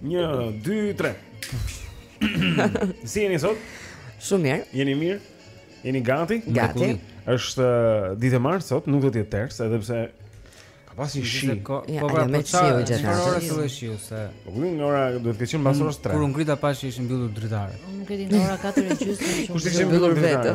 Një, dy, tre Si jeni sot? Shumë mirë Jeni mirë? Jeni gati? Gati është uh, ditë e martë sot, nuk do të jetë ters, edhe pse ka pas një shi. Po pra, po me shi gjatë. Çfarë ora filloi shiu se? Po ku nga ora duhet të qenë pas orës 3. Kur u ngrita pashë ishin mbyllur dritaret. Unë u ngrita nga ora 4:30. Kush ishte mbyllur vetë?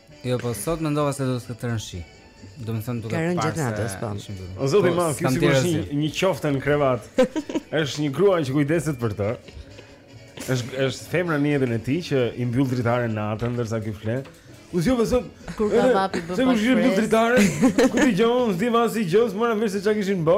Jo, po sot mendova se do të ketë rënë shi. Domethënë duke parë. Ka rënë gjatë natës, po. O zoti po, Mam, kjo sigurisht një, një çift në krevat. Është një grua që kujdeset për të. Është është femra në jetën e tij që i mbyll dritaren natën ndërsa ky fle. U zgjova sot kur ka vapi bë. Se kush i mbyll dritaren? Ku ti gjon, s'di vasi gjos, mora vesh se çka kishin bë.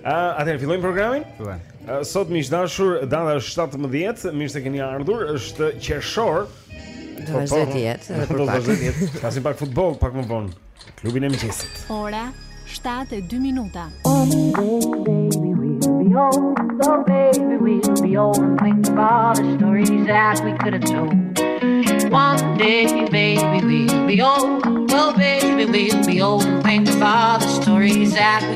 Uh, Atëherë fillojmë programin? Fillojmë. Uh, sot miq të dashur, data është 17, mirë se keni ardhur, është qershor. Do të vazhdojë të jetë edhe për pak. Flasim pak futboll pak më vonë. Klubin e mëngjesit. Ora 7:02 minuta. One day baby we'll be old, oh baby we'll be old and think about the stories that we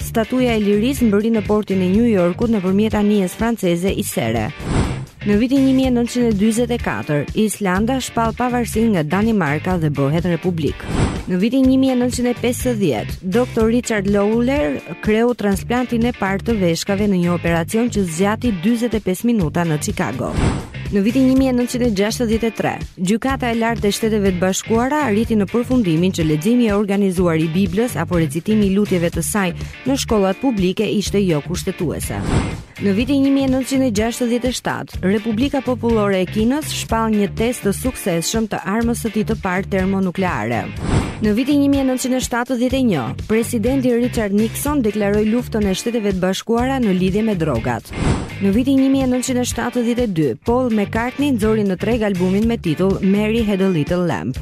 Statuja e Lirisë mbërri në portin e New Yorkut nëpërmjet anijes franceze Isere. Në vitin 1944, Islanda shpall pavarësinë nga Danimarka dhe bëhet republikë. Në vitin 1950, Dr. Richard Lawler kreu transplantin e parë të veshkave në një operacion që zgjati 45 minuta në Chicago. Në vitin 1963, Gjykata e Lartë e Shteteve të Bashkuara arriti në përfundimin që leximi e organizuar i Biblës apo recitimi i lutjeve të saj në shkollat publike ishte jo kushtetuese. Në vitin 1967, Republika Popullore e Kinës shpall një test të suksesshëm të armës së tij të parë termonukleare. Në vitin 1971, presidenti Richard Nixon deklaroi luftën e Shteteve të Bashkuara në lidhje me drogat. Në vitin 1972, Paul McCartney nxori në treg albumin me titull Mary Had a Little Lamb.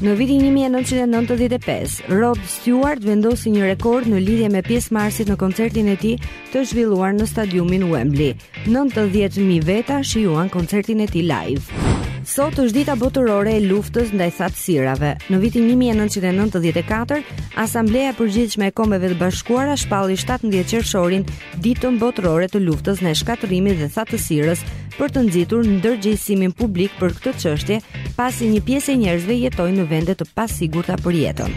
Në vitin 1995, Rod Stewart vendosi një rekord në lidhje me pjesëmarrësit në koncertin e tij të zhvilluar në stadiumin Wembley. 90.000 veta shijuan koncertin e tij live. Sot është dita botërore e luftës ndaj thatësirave. Në vitin 1994, Asambleja e Përgjithshme e Kombeve të Bashkuara shpalli 17 qershorin Ditën Botërore të Luftës ndaj Shkatërrimit dhe Thatësirës për të nxitur ndërgjegjësimin publik për këtë çështje, pasi një pjesë e njerëzve jetojnë në vende të pasigurta për jetën.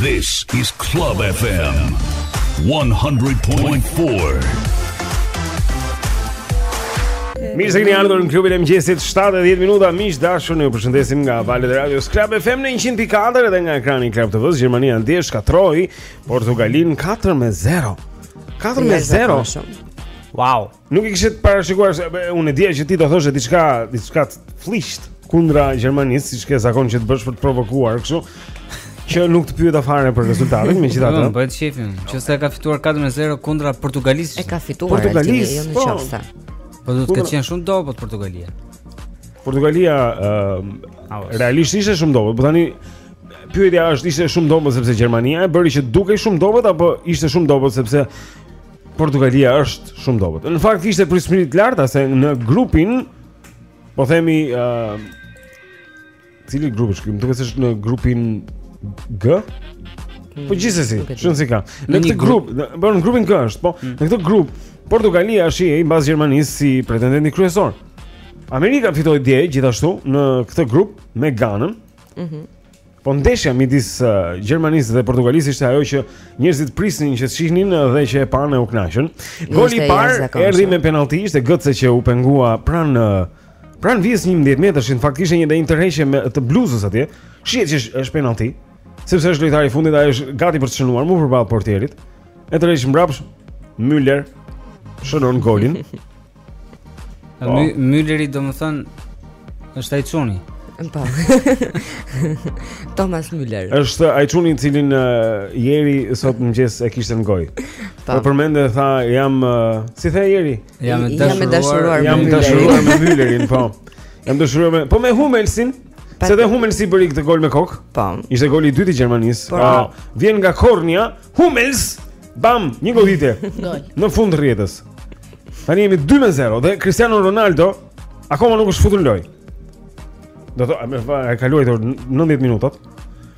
This is Club FM 100.4. Mirë se keni ardhur në klubin e mëngjesit 7:10 minuta miq të dashur ju përshëndesim nga valët e radios Club FM në 100.4 edhe nga ekrani i Club TV-s Gjermania dje shkatërroi Portugalin 4 me 0. 4 me 0. Wow. Nuk e kishit parashikuar se unë dija që ti do thoshe diçka, diçka fillimisht kundra Gjermanisë, siç ke zakon që të bësh për të provokuar, kështu që nuk të pyeta fare për rezultatin, megjithatë. Po bëhet shefim, qoftë ka fituar 4 me 0 kundra Portugalisë. E ka fituar Portugalisë, jo në po. qoftë. Po do të ketë qenë shumë dobët Portugalia. Portugalia uh, realisht ishte shumë dobët, por tani Pyetja është ishte shumë dobët sepse Gjermania e bëri që dukej shumë dobët apo ishte shumë dobët sepse Portugalia është shumë dobët. Në fakt ishte pritshmëri të larta se në grupin po themi ë uh, cili grup është ky? Më duket se është në grupin G. Po mm, gjithsesi, shumë s'i ka. Në këtë grup, po në grupin G është, po. Mm. Në këtë grup Portugalia është mbas Gjermanisë si pretendenti kryesor. Amerika fitoi dje gjithashtu në këtë grup me Ganën. Mhm. Mm po ndeshja midis uh, Gjermanisë dhe Portugalisë ishte ajo që njerëzit prisnin që shihnin dhe që e panë u kënaqën. Goli i parë erdhi me penallti, ishte Götze që u pengua pranë uh, pranë vijës 11 metrash, në fakt ishte një tërheqje të bluzës atje. Shihet që është, është penallti, sepse është lojtari i fundit, ai është gati për të shënuar më përballë portierit. E tërheq mbrapsht, Müller shënon golin. Po. My, Mülleri domethënë është ai çuni. Po. Thomas Müller. Është ai çuni të cilin uh, Jeri sot mëngjes e kishte në gojë. Po. Por përmendë tha jam uh, si the Jeri? Jam i dashuruar. Jam i dashuruar me Müllerin, po. Jam dashuruar me po me Hummelsin. Se dhe Hummelsi bëri këtë gol me kokë. Po. Ishte goli i dytë i Gjermanisë. Po. Uh, vjen nga kornerja Hummels. Bam, një goditje. Gol. Në fund rrjetës. Tani jemi 2 me 0 dhe Cristiano Ronaldo akoma nuk është futur në lojë. Domethënë, e ka luajtur 90 minutat.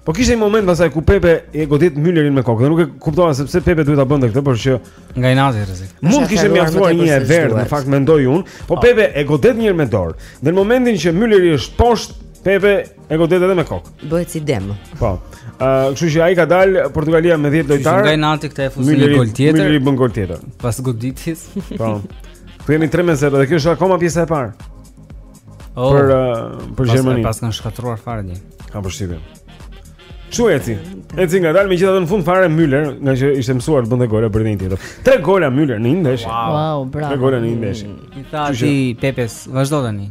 Po kishte një moment pastaj kur Pepe e godit Müllerin me kokë dhe nuk e kuptova se pse Pepe duhet ta bënte këtë, por që nga inati rrezik. Mund të kishte mjaftuar një e verdhë, në fakt mendoj unë, po, po Pepe e godet njëherë me dorë. Në momentin që Mülleri është poshtë, Pepe E godet edhe me kokë. Bëhet si dem. Po. Ë, uh, kështu që ai ka dalë Portugalia me 10 lojtarë. Nga inati këtë e fusi një gol tjetër. Mülleri bën gol tjetër. Pas goditjes. Po. Jemi 3 me 0 dhe kjo është akoma pjesa e parë. Oh, për uh, për Gjermaninë. Pas kanë shkatërruar fare një. Kam përshtypjen. Çu eci. Eci nga dal megjithatë në fund fare Müller, ngaqë ishte mësuar të bënte gola bën një tjetër. Tre gola Müller në një ndeshje. Wow, wow bravo. Tre gola në një ndeshje. I tha ti Pepes, vazhdo tani.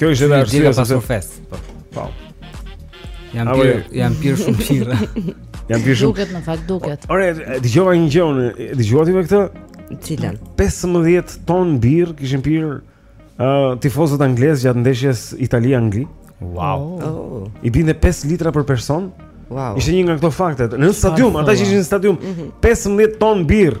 Kjo është edhe arsyeja pse pas fest. Po. po. Kam pirë, kam pirë shumë pirë. Kam pirë shumë. Duket në fakt, duket. Ore, dëgjova një gjë unë, dëgjove ti me këtë? Cilën? 15 ton birrë kishin pirë uh, tifozët anglez gjatë ndeshjes Itali-Angli. Wow. Oh. I binte 5 litra për person. Wow. Ishte një nga këto faktet. Në stadium, ata që ishin në stadium, 15 mhm. ton birrë.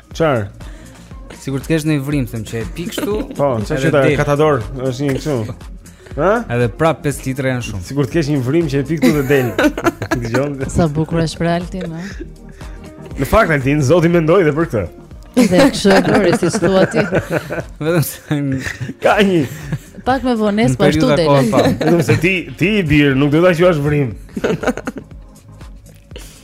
Çar. Sikur të kesh një vrimë them që e pi kështu. Po, çka që ta katador, është një kështu. Ha? Edhe prap 5 litra janë shumë. Sikur të kesh një vrimë që e pi këtu dhe del. Dëgjon. Sa bukur është për Altin, ha? Në fakt Altin zoti mendoi edhe për këtë. Dhe kështu e bëri si thua ti. Vetëm ka një pak me vonesë po po ashtu del. Vetëm se ti ti i bir, nuk do ta quash vrimë.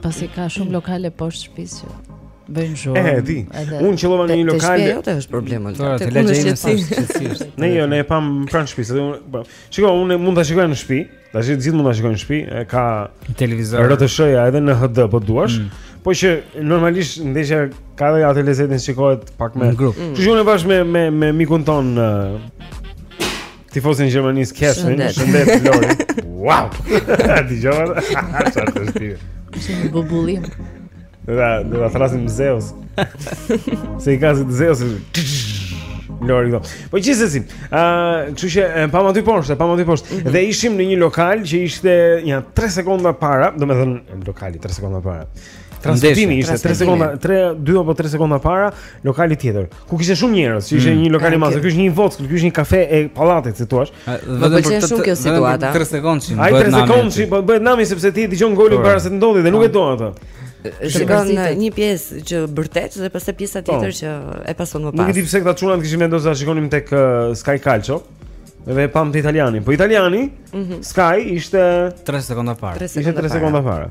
Pasi ka shumë lokale poshtë shtëpisë që bëjnë zhurmë. E di. Unë qellova në një lokal. Te jote është problem atë. Te lagjja është qetësi. Ne jo, ne e pamë pranë shtëpisë. Po, shiko, unë mund ta shikoj në shtëpi. Të gjithë mund ta shikojnë në shtëpi. E ka televizor. RTSH-ja edhe në HD po të duash. Mm. Po që normalisht ndeshja ka edhe atë lezetin shikohet pak me grup. Kështu që unë bashkë me me me mikun tonë Tifozin e Gjermanisë Kesrin, përshëndet Lori. Wow. Ti jova. Çfarë të shpij? Ishte një bubullimë. Da, do ta thërrasim Zeus. Se i ka si Zeus. Lori do. Po gjithsesi, ë, kështu që e pamë aty poshtë, e pamë aty poshtë. Mhm. Dhe ishim në një lokal që ishte nja 3 sekonda para, domethënë lokali 3 sekonda para. Transmetimi ishte 3 sekonda, 3 2 apo 3 sekonda para, lokali tjetër. Ku kishte shumë njerëz, që ishte mm. një lokal i madh, ky ishte një voc, ky ishte një kafe e pallatit, si thua. Më pëlqen shumë kjo situata 3 sekondësh, bëhet nami. Ai 3 sekondësh, po bëhet nami sepse ti e dëgjon golin po. para se të ndodhë dhe nuk e po. do atë. Shikon një pjesë që bërtet dhe pastaj pjesa po. tjetër që e pason më pas. Nuk e di pse këta çunat kishin vendosur ta shikonim tek uh, Sky Calcio. Dhe pamë te italiani. Po italiani, mm -hmm. Sky ishte 3 sekonda para. Ishte 3 sekonda para.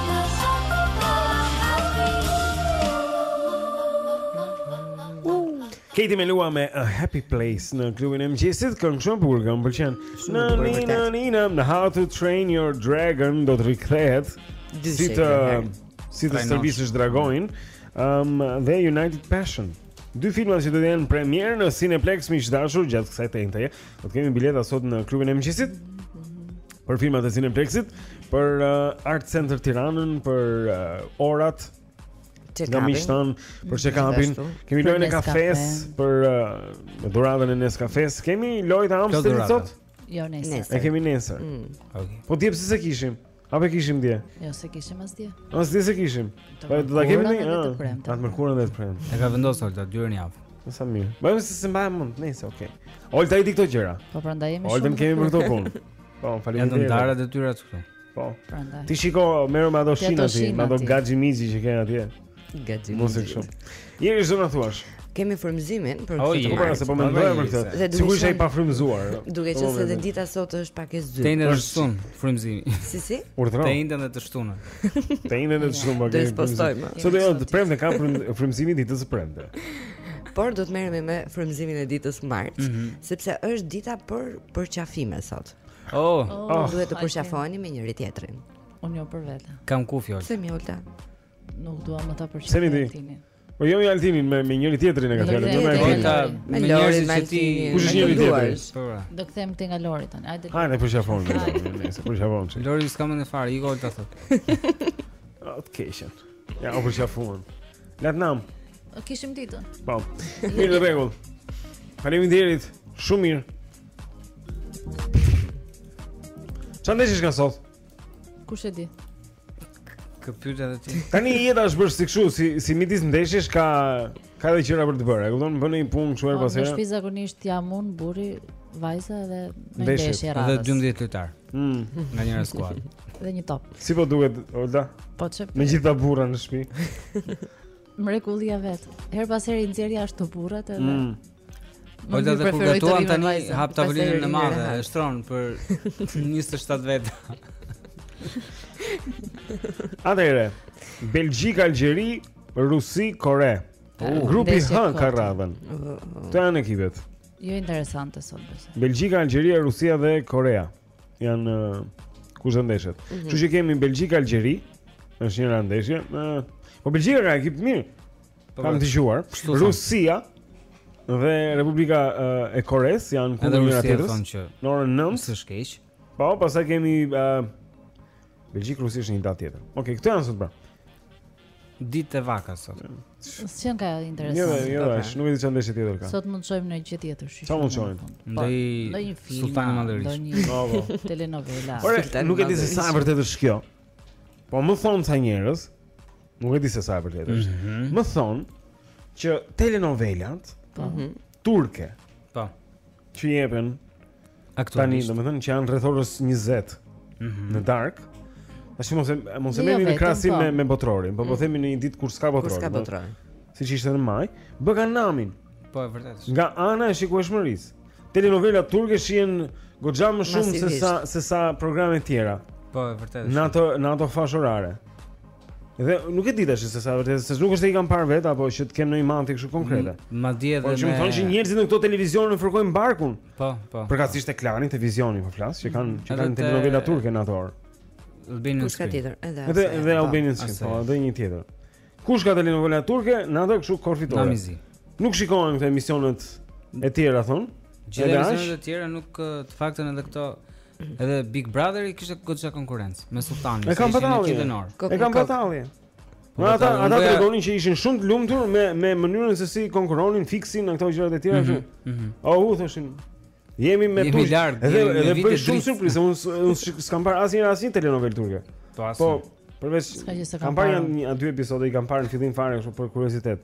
Katie Melua me A Happy Place në klubin e mëngjesit Këngë shumë e bukur, këngë më pëlqen Në një në një në në How to Train Your Dragon Do të rikëthehet Si të Si të stërvisësh dragoin um, Dhe United Passion Dy filmat që do të jenë premierë në Cineplexx miq të dashur gjatë kësaj të enjteje. Do të kemi bileta sot në klubin e mëngjesit. Për filmat e Cineplexx-it, për uh, Art Center Tiranën, për uh, orat Nga mishtan për check-upin. Kemi lojën e kafesë për uh, dhuratën e Nescafesë. Kemi lojë të Amsterdamit sot? Jo, nesër. E kemi nesër. Mm. Okej. Okay. Po ti pse s'e kishim? Apo e kishim dje? Jo, s'e kishim as dje. As dje s'e kishim. Po do ta kemi ne. Të mërkurën dhe të premten. E ka vendosur Olta dy herë në javë. Në sa mirë. Po se s'e mbaj mend, nëse okay. Olta i di këto gjëra. Po prandaj jemi shumë. Oltën e kemi për këtë punë. Po, faleminderit. Janë të ndara detyrat këtu. Po. Prandaj. Ti shiko, merru me ato shina ti, me ato gaxhimizi që kanë atje. Gati. Mos e kështu. Jeri zonë thuash. Kemi frymëzimin për oh, këtë. Po, sepse po mendoja për këtë. Sigurisht i pafrymëzuar. Duke qenë se dhe dita sot është pak e zymtë. Të hënë e të shtunë frymëzimi. Si si? Urdhëro. Të hënë dhe të shtunë. Të hënë dhe të shtunë po kemi. Do ta spostojmë. Sot jo, të premten ka frymëzimin e ditës së premte. Por do të merremi me frymëzimin e ditës së martë, mm -hmm. sepse është dita për përqafime sot. Oh, oh, oh duhet të përqafoheni me njëri tjetrin. Unë jo për vete. Kam ku fjalë. S'e, mi Olta. Nuk dua më të përqafohem. Seni ti. Po jo me Altinin, me me njëri tjetrin e ka fjalën, jo me Altinin. Me Lori me ti. Kush është njëri tjetri? Po, po. Do kthehem te nga Lori tani. Hajde. Hajde përqafohemi. Nëse për shafon. Lori s'ka mend fare, Olta thotë. Okej. Ja, u përqafuan. Lat nam. O kishim ditur. Po. Mirë në rregull. Faleminderit. Shumë mirë. Çfarë ndeshje ka sot? Kush e di? Kë pyet edhe ti. Tani jeta është bërë si kështu, si si midis ndeshjesh ka ka edhe gjëra për të bërë. E kupton? Bën një punë kështu herë po, pas here. Në shtëpi zakonisht jam unë, burri, vajza edhe ndeshja e radhës. Edhe 12 lojtarë. Mm. Nga njëra skuadër. Dhe një top. Si po duket Olta? Po çep. Me gjithë ata burra në shtëpi. Mrekullia vetë. Herë pas here i nxjerr jashtë burrat edhe. Mm. Po dhe kur gatuan tani hap tavolinën e madhe, e shtron për 27 veta. Atëherë, Belgjikë, Algjeri, Rusi, Kore. Uh, grupi H ka radhën. Këto janë ekipet. Jo interesante sot besoj. Belgjika, Algjeria, Rusia dhe Korea. janë uh, kush do ndeshet. Mm -hmm. Kështu që kemi Belgjikë Algjeri, është njëra ndeshje. Uh, po Belgjika ka ekip të mirë. Po, Kam dëgjuar. Rusia dhe Republika uh, e Koresë janë kundër njëra-tjetrës. Në orën 9 s'është keq. Po, pastaj kemi uh, Belgjikë Rusi është një datë tjetër. Okej, okay, këto janë sot pra. Ditë e vakët sot. S'qenka interesante. Jo, jo, po, është, nuk e di çfarë ndeshje tjetër ka. Sot mund të shohim ndonjë gjë tjetër, shish. Ça mund të shohim? Po, ndonjë film. Sulltanin e Madhërishëm. Ndonjë Bravo. telenovela. Por nuk e di se sa e vërtetë është kjo. Po më thonë ca njerëz, nuk e di se sa e vërtetë është. Mhm. Më thonë që telenovelat, po. mhm. turke. Po. Që jepen Aktualisht. Tani, domethënë që janë rreth orës 20 mm -hmm. në darkë. Tash mos e mos e jo, merrni në krahasim po. me me botrorin, po po mm. themi në një ditë kur s'ka botror. Kur s'ka botror. Siç ishte në maj, bëjnë namin. Po e vërtetë. Nga ana e shikueshmërisë. Telenovela turke shihen goxha më shumë se sa se sa programe tjera. Po e vërtetë. Në ato në ato fashë orare. Dhe nuk e di tash se sa vërtet, se nuk është se i kam parë vetë apo që të kem ndonjë matje kështu konkrete. Mm, madje edhe. Po më thonë që njerëzit në këto televizione fërkojnë barkun. Po, po. Përkatësisht po. e klanit e vizionit po flas, që kanë që kanë telenovela turke në atë orë. Albanian Kush ka tjetër? Edhe edhe edhe Albanian Screen, po edhe një tjetër. Kush ka telenovela turke? Ka dalë kështu fitore. Nami i zi. Nuk shikohen këto emisionet e tjera thon. Gjithë emisionet e tjera në fakt edhe këto edhe Big Brother i kishte goxha konkurrencë me Sultanin. E kanë batalje. E kanë batalje. Po ata ata tregonin që ishin shumë të lumtur me me mënyrën se si konkurronin fiksin në këto gjërat e tjera që. Mhm, mhm. Oh, u thoshin. Jemi me tu. Edhe edhe bëhem shumë surprizë, unë unë s'kam parë asnjë asnjë telenovelë turke. Po, po përveç kam parë një dy episode i kam parë në fillim fare kështu për kuriozitet.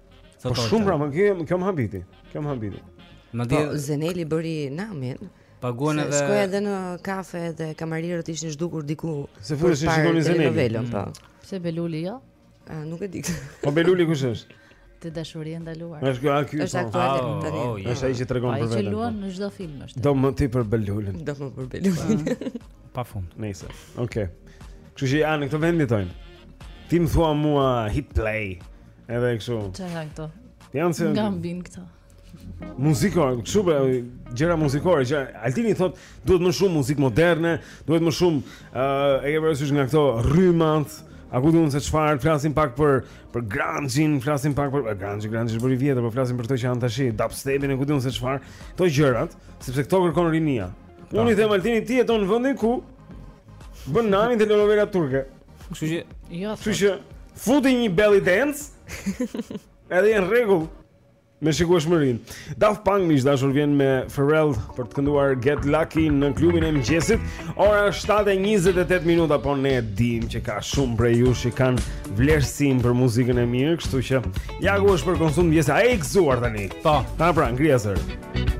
Po shumë pra, kjo kjo më habiti. Kjo më habiti. Madje po, Ezeli bëri namin. Paguan edhe Shkoi edhe në kafe dhe kamarierët ishin zhdukur diku. Se po shikonin Ezelin. Po. Pse Behluli jo? A, nuk e di. Po Behluli kush është? Te Dashuri e ndaluar. Është kjo ky. Është po. aktuale ah, tani. Oh, oh, është ai që tregon për veten. Ai që luan po. në çdo film është. Di më ti për Behlulin. Di më për Behlulin. Ah. Pa fund. Nice. Okej. Kështu që ja në këtë vend jetojmë. Ti më thua mua hit play. Edhe kështu. Çfarë janë këto? Janë se nga mbin këto. Muzikore, kështu pra, gjëra muzikore, që Altini thot, duhet më shumë muzikë moderne, duhet më shumë ë uh, e ke parasysh nga këto rrymat, a ku di unë se çfarë, flasim pak për për grunge-in, flasim pak për grunge, grunge është bërë i vjetër, po flasim për këto që janë tash, dubstep-in, ku di unë se çfarë, këto gjërat, sepse këto kërkon rinia. Unë i them Altini ti jeton në vendin ku bëjnë namin telenovela turke. Kështu që, ja. Kështu që futi një belly dance. Edhe janë në rregull me shikueshmërinë. Daft Punk miq të dashur vijnë me Pharrell për të kënduar Get Lucky në klubin e mëngjesit. Ora 7 e 28 minuta, po ne dimë që ka shumë prej jush që kanë vlerësim për muzikën e mirë, kështu që ja ku është për konsum mëngjesi. A je i gëzuar tani? Po, pra, ngrija zërin.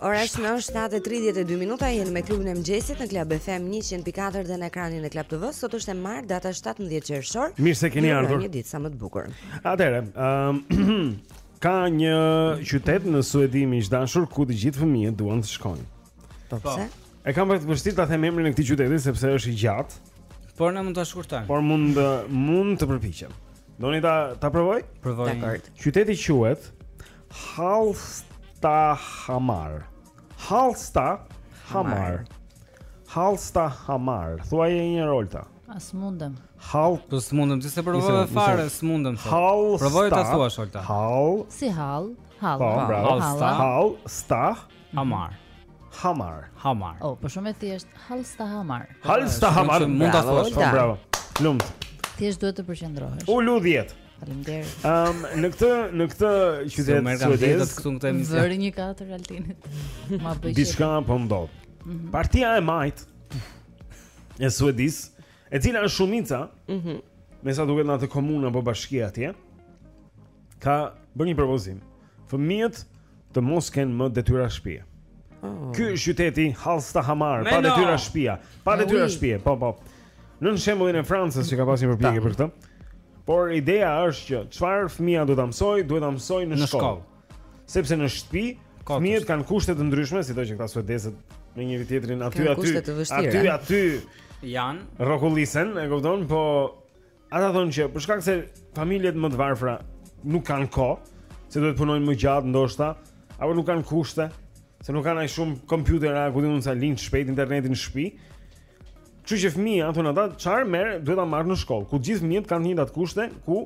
Ora është 7:32 minuta jemi me klubin e mëngjesit në Club FM 100.4 dhe në ekranin e Club TV. Sot është e martë, data 17 qershor. Mirë se keni ardhur. Një ditë sa më të bukur. Atëherë, ëm um, ka një qytet në Suedi miq të dashur ku të gjithë fëmijët duan të shkojnë. Po, po. pse? E kam pak të vështirë ta them emrin e këtij qyteti sepse është i gjatë. Po ne mund ta shkurtojmë. Por mund mund të përpiqem. Doni ta ta provoj? Provoje. Dakord. Qyteti quhet Hallstahammar. Hallstahammar. Hallstahammar. Thuaje një herë Olta. Ah s'mundem. Hall, po s'mundem, ti s'e provove fare, s'mundem. Hall. Provo ta thuash Olta. Hall. Si hall? Hall. Po, bravo. Hall, sta. Hamar. Hamar. Hamar. Oh, po shumë e thjeshtë, Halsta Hamar. Halsta Hamar. Mund ta thuash, po, bravo. Të lumtë. Thjesht duhet të përqendrohesh. U ludhjet. Faleminderit. Ëm um, në këtë në këtë qytet të Suedisë këtu në këtë emision. Vëri një katër Altinit. Ma bëj. Diçka po ndodh. Mm -hmm. Partia e majtë e Suedisë, e cila është shumica, mm -hmm. me sa duket në atë komunë apo bashki atje, ka bërë një propozim. fëmijët të mos kenë më detyra shtëpie. Oh. Ky qyteti Hallsta Hamar, pa detyra shtëpia, pa detyra shtëpie. Po po. Nën shembullin e Francës që ka pasur një përpjekje për këtë. Por ideja është që çfarë fëmija duhet ta mësojë, duhet ta mësojë në, në shkollë. Sepse në shtëpi fëmijët kanë kushte të ndryshme, sido që këta suedezët me njëri-tjetrin aty aty. Aty aty janë rrokullisen, e kupton? Po Ata thonë që për shkak se familjet më të varfra nuk kanë kohë, se duhet të punojnë më gjatë ndoshta, apo nuk kanë kushte, se nuk kanë aq shumë kompjuterë apo di unë sa linjë të shpejtë interneti në shtëpi. Kështu që fëmija thonë ata çfarë merr, duhet ta marrë në shkollë, ku të gjithë fëmijët kanë të njëjtat kushte ku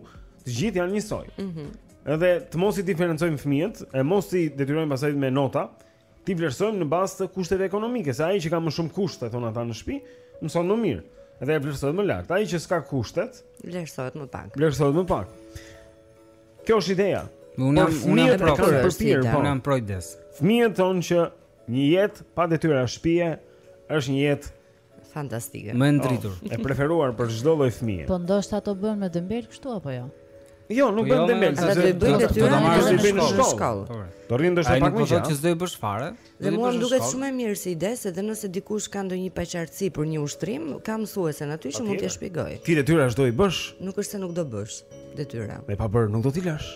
të gjithë janë njësoj. Mhm. Mm dhe të mos i diferencojmë fëmijët, e mos t'i detyrojmë pastaj me nota, T'i vlerësojmë në bazë të kushteve ekonomike, se ai që ka më shumë kushte, thonë ata në shtëpi, mëson më mirë dhe e vlerësohet më lart. Ai që s'ka kushtet, vlerësohet më pak. Vlerësohet më pak. Kjo është ideja. Unë jam unë jam pro për po. unë jam pro idesë. Fëmijët thonë që një jetë pa detyra shtëpie është një jetë Fantastike. Më e ndritur. Oh, e preferuar për çdo lloj fëmije. Po ndoshta ata bëhen më dembelë kështu apo jo? Jo, nuk po bëhen jo, dembelë, ata do të bëjnë detyrën e tyre në shkollë. Në shkollë. Po. Do rrinë ndoshta pak më gjatë. Ai thotë që s'do të bësh fare. Dhe mua më duket shumë e mirë si ide, se dhe nëse dikush ka ndonjë paqartësi për një ushtrim, ka mësuesen aty që mund t'ia shpjegojë. Ti detyrat do i bësh. Nuk është se nuk do bësh detyra. Pa bërë, nuk do t'i lash.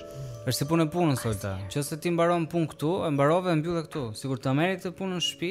Është si puna e punës Olta. Nëse ti mbaron punën këtu, e mbarove e mbylle këtu. Sikur ta merrje këtë punë në shtëpi,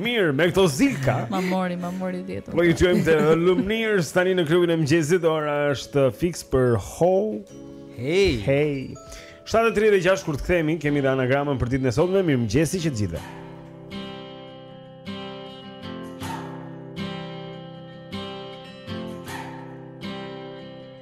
Mirë, me këto zika. Ma mori, ma mori vjetën. Po ju çojmë te Lumnirës tani në klubin e mëngjesit, ora është fiks për ho. Hej. Hej. 7.36, kur të kthehemi, kemi dhe anagramën për ditën e sotme, mirëmëngjesi të gjithëve.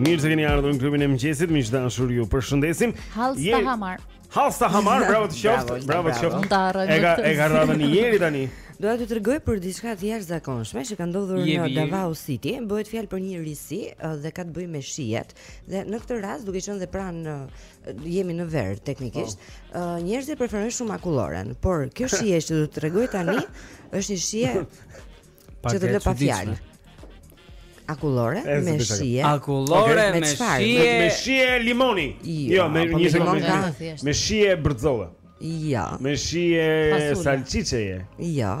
Mirë se keni ardhur në klubin e mëngjesit, miq të dashur, ju përshëndesim. Halsta Hamar. Halsta Hamar, bravo të qoftë. Bravo të qoftë. E ka e ka rënë Jeri tani. Doja t'ju tregoj për diçka të jashtëzakonshme që ka ndodhur në Davao City. Bëhet fjalë për një risi dhe ka të bëjë me shijet. Dhe në këtë rast, duke qenë dhe pranë jemi në verë teknikisht. Po. Ë njerëzit preferojnë shumë akulloren, por kjo shije që do t'ju tregoj tani është një shije që të lë pa fjalë. Akullore me shije. Akullore me shije. Me shije limoni. Jo, jo me po një limon ka. Me shije bërxolle. Jo. Me shije salçiçeje. Jo.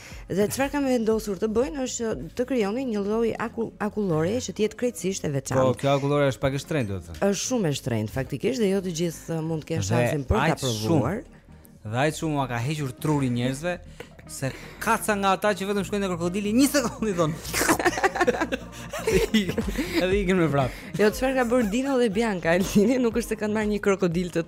Dhe çfarë kanë vendosur të bëjnë është të krijonin një lloj akullore që të jetë krejtësisht e veçantë. Po, kjo akullore është pak e shtrenjtë, domethënë. Është shumë e shtrenjtë faktikisht dhe jo të gjithë uh, mund të kenë shansin për ta provuar. Dhe ai shumë ma ka hequr truri njerëzve se ka ca nga ata që vetëm shkojnë në krokodili një sekondë thon. Edhe ikën me vrap. Jo, çfarë ka bërë Dino dhe Bianca? Altini nuk është se kanë marrë një krokodil të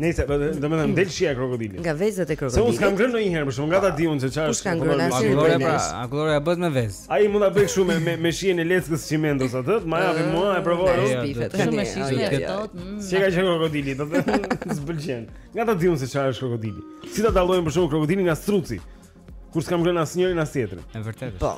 Nëse po, do më ndel shije krokodili. Nga vezët e krokodilit. Se unë s'kam ngrënë ndonjëherë, për shembull nga ta di unë se çfarë. Kush ka ngrënë atë? Akullore pra, akullore bëhet me vezë. Ai mund ta bëjë kështu me me, me shijen e leckës së çimentos atë, ma japi mua e provoj. Jo, shumë me shije e ftohtë. Mm. Si ka qenë krokodili, do të s'pëlqen. Nga ta di unë se çfarë është krokodili. Si ta dallojmë për shembull krokodilin nga struci? Kur s'kam ngrënë asnjërin as tjetrin. Është e vërtetë. Po.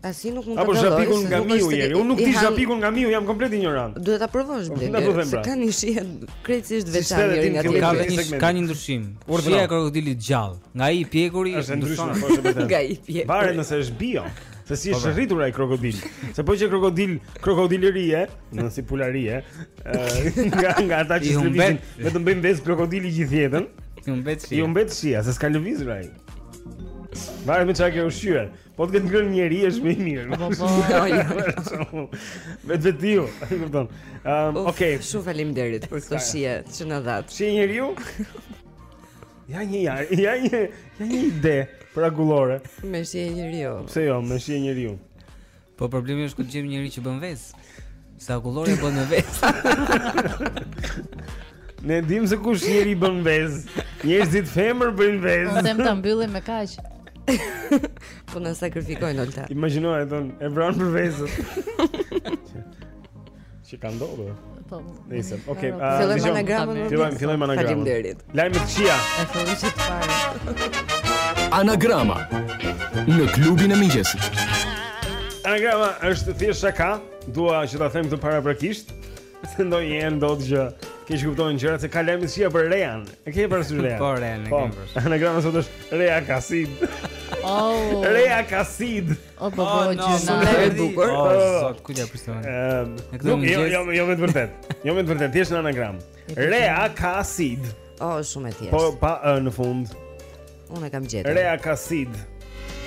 Asi nuk mund të bëj. Apo zhapikun nga miu, Jeri. Unë nuk di zhapikun nga miu, jam komplet injorant. Duhet ta provosh, Blend. Pra. Se kanë një shije krejtësisht të veçantë nga tjetri. Ka një segment. Ka një ndryshim. Shija e krokodilit të gjallë, nga ai i pjekuri është ndryshon. Po, nga ai i pjekuri. Varet nëse është bio. Se si është po, po. rritur ai krokodil. Se po qe krokodil, krokodilerie, në si pularie, nga nga ata që vetëm bëjnë vezë krokodili gjithë jetën. I humbet shija. I humbet shija, se s'ka lëvizur ai. Varet me çka e ke ushqyer. Po të ketë ngrënë njeri është më i mirë. Po po. Jo, jo, jo. Vetë vetë ju, e kupton. Ehm, okay. Shumë faleminderit për këtë shije që na dhat. Shije njeriu? Ja një ja, ja një, ja një ide për akullore. Me shije njeriu. Pse jo, me shije njeriu. Po problemi është ku gjejmë njeri që bën vezë. Se akullorja bëhet me vezë. Ne dim se kush njeri bën vezë. Njerëzit femër bëjnë vezë. Unë them ta mbyllim me kaq. Po na sakrifikon Olta. Imagjino atë e vran për vezën. Ç'ka ndodhur? Po. Nice. Okej. Okay, uh, fillojmë anagramën. Fillojmë, fillojmë anagramën. Faleminderit. Lajme të këqija. E fillojmë të parë. Anagrama në klubin e mëngjesit. Anagrama është thjesht shaka. Dua që ta them këtë paraprakisht. Se ndonjëherë ndodh që keqkuptohen gjëra se ka lajme të këqija për Rean. E ke parasysh Rean? Po Rean. Po. Anagrama sot është Rea ka sid. Oh. Rea ka sid. O po po oh, no, sa e bukur. O oh, zot, ku ja prishton. Ehm, jo, jo, jo, jo me të vërtetë. Jo me të vërtetë, thjesht në anagram. Rea ka sid. O, oh, shumë e thjeshtë. Po pa ë në fund. Unë e kam gjetur. Rea ka sid.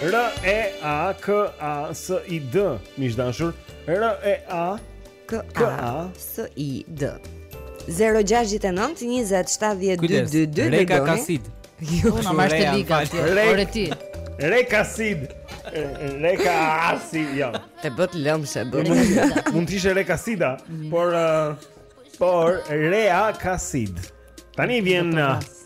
R E A K A S I D, miq të dashur. R E A K A S I D 0-6-9-27-12-2 Reka Kasid Jo, në marrë të liga Ore ti Reka Sid Reka Asi jo. Të bët lëmë se bët Mund të ishte Rea ka sida Por uh, Por Rea ka sid Tani vjen uh,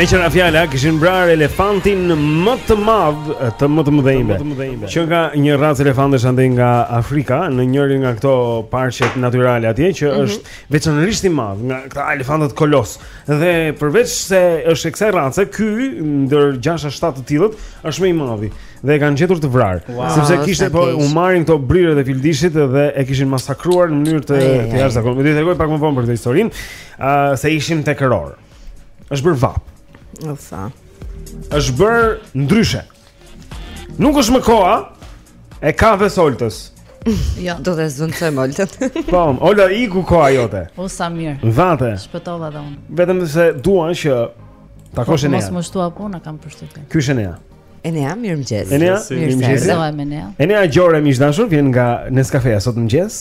Meqë ra fjala, kishin vrarë elefantin më të madh të më të mëdhenjve Që nga një racë elefantësh andej nga Afrika Në njërin nga këto parqet natyrale atje Që mhm. është veçanërisht i madh nga këta elefantët kolos Dhe përveç se është e kësaj race, ky ndër 6 a 7 të tillët është më i madhi dhe e kanë gjetur të vrarë, wow, sepse kishte po u marrin këto brirët e fildishit dhe e kishin masakruar në mënyrë të të jashtëzakonshme. Do të tregoj pak më vonë për këtë historinë, ë uh, se ishin te kryerja. Është bërë vapë. Ufsa. Është bërë ndryshe. Nuk është më koha e kafes Oltës. Jo, do të zëvendësojmë Oltën. Po, Olta iku koha jote? O sa mirë. Vate. Shpëtova dhe unë. Vetëm se dua që ta takosh Enean. Mos m'u shtua puna, kam përshtypje. Ky është Enea. Enea, mirëmëngjes. Enea, mirëmëngjes. Enea, Enea Gjore miq të dashur, vjen nga Nescafe sot mëngjes.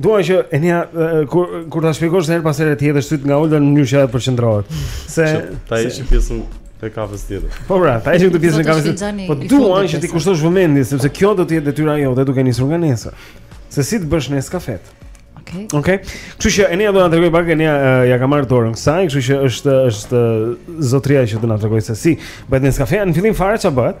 Dua që Enea kur kur ta shpjegosh herë pas herë t'i hedhësh sytë nga Olta në mënyrë që ajo të përqendrohet. Se ta ishte pjesën e kafes tjetër. Po pra, ta ishte këtë pjesën e kafes. Po dua që t'i kushtosh vëmendje sepse kjo do të jetë detyra jote duke nisur nga nesër. Se si të bësh Neskafet. Okej. Okay. Okej. Okay. Kështu që Enea do na tregojë pak Enea ia ka marrë dorën kësaj, kështu që është është zotëria që do na tregojë se si bëhet Neskafeja. Në fillim fare ça bëhet?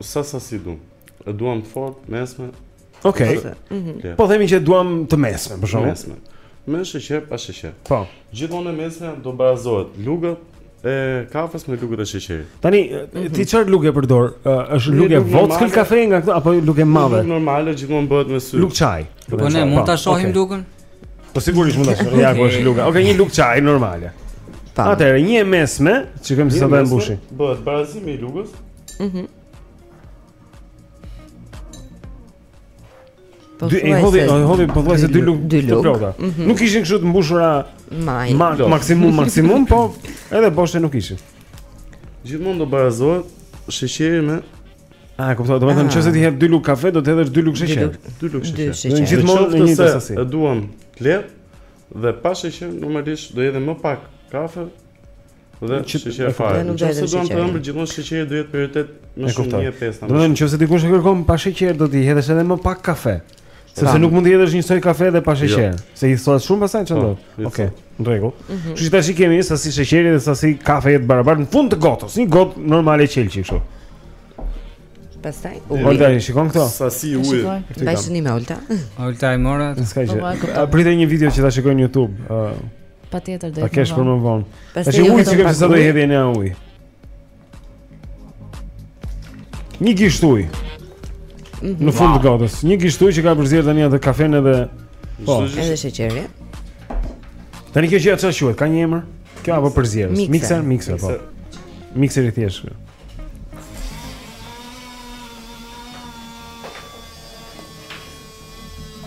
Sa sasi do E duam të fortë, mesme Okej okay. Mhm. Po themi që e duam të mesme për shumë Mesme Me sheqer, pa sheqer Po Gjithmonë e mesme do barazohet Lugët e kafes me lugët e sheqerit Tani, mhm. ti çfarë luge përdor? është lugë e vockël kafe nga këto? Apo lugë e madhe? Lugë normale, gjithmonë bëhet me sy Lugë çaji Po ne, mund ta shohim lugën? Po sigurisht mund ta shohim, ja ku është luga. Okej, një lugë çaji normale. Tam. Atëherë një e mesme, shikojmë se sa do e mbushi. Bëhet barazimi i lugës. Mhm. Mm Po dy i hodhi, i hodhi pothuajse dy lugë dy lugë të plota. Mm -hmm. Nuk ishin kështu të mbushura majë. Ma, maksimum maksimum, po edhe boshe nuk ishin. Gjithmonë do barazohet sheqeri me A e kuptoj, do të thotë nëse ti hedh dy lugë kafe, do të hedhësh dy lugë sheqer. Dy lugë sheqer. Në gjithmonë në një sasi. E duam të lehtë dhe pa sheqer, normalisht do edhe më pak kafe dhe sheqer fare. Nëse e duam të ëmbël gjithmonë sheqeri do jetë prioritet më shumë një pesë. Do të thotë nëse dikush e kërkon pa sheqer, do të hedhësh edhe më pak kafe. Sepse nuk mund të jetë njësoj kafe dhe pa jo. sheqer, jo. se i thotë shumë pasaj çan do. Po, Okej, okay, në rregull. Mm -hmm. Kështu që tash i kemi sasi sheqeri dhe sasi kafeje të barabartë në fund të gotës, një gotë normale qelqi kështu. Pastaj, Olta i shikon këto. Sasi uji. Mbaj shënim me Olta. Olta i mora. S'ka gjë. Po, po, Pritë një video që ta shikoj në YouTube. Uh, Patjetër do të. Ta kesh për më vonë. Tash ujë që kemi sa do i hedhim ujë. Një gisht ujë. Mhm. Në fund të gotës, një gisht ujë që ka për të përzier tani atë kafen edhe po, edhe sheqerin. Tani kjo gjëja çfarë quhet? Ka një emër? Kjo apo përzierës? Mixer, mixer, po. Mixer i thjeshtë.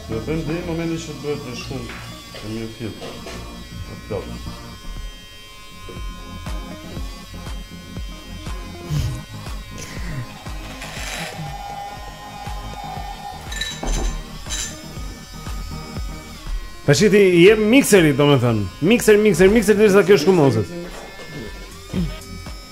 Do të ndej momentin që bëhet një shkumë e mirë film. Po. Tashi ti je me mikserin, domethënë Mikser, mikser, mikser, derisa kjo shkumëzohet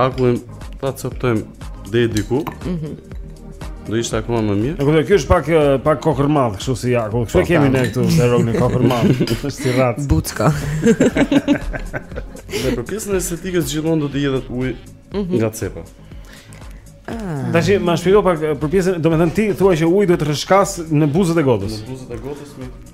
Akullin ta coptojmë deri diku. Mhm. Mm Do ishte akoma më mirë. Nuk e di, ky është pak pak kokërrmadh, kështu si Akull. Kështu po, kemi ne këtu në rrogën e kokërrmadh. Është si rrat. Buçka. Në pjesën e estetikës gjithmonë do të jetë uji mhm. nga cepat. Ah. Tash më shpjego pak për pjesën, domethënë ti thua që uji duhet të rrëshqasë në buzët e gotës. Në buzët e gotës me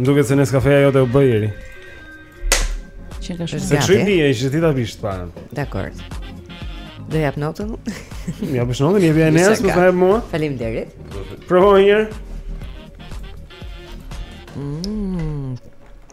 Më duket se neskafeja jote u bë Jeri Që ka shumë Se që i bje, ishtë ti ta bishtë parë Dakor Do jap notën Ia jepësh notën, jepja e nesër, më fajë mua Faleminderit Provoje një herë Mmm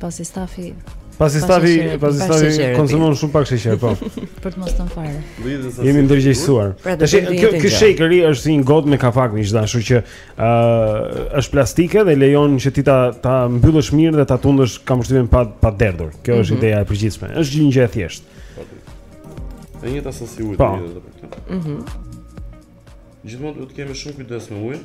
Pasi stafi Pasi stafi, pasi stafi konsumon shumë pak sheqer, po. Për të mos thënë fare. Jemi ndërgjegjësuar. Pra, Tash kjo ky shekeri është si një gotë me kapak miq të dashur që ë është plastike dhe lejon që ti ta ta mbyllësh mirë dhe ta tundësh kam përshtypjen pa pa derdhur. Kjo është mhm. ideja e përgjithshme. Është një gjë e thjeshtë. E njëjta sasi ujë. Po. Mhm. Gjithmonë duhet të kemi shumë kujdes me ujin.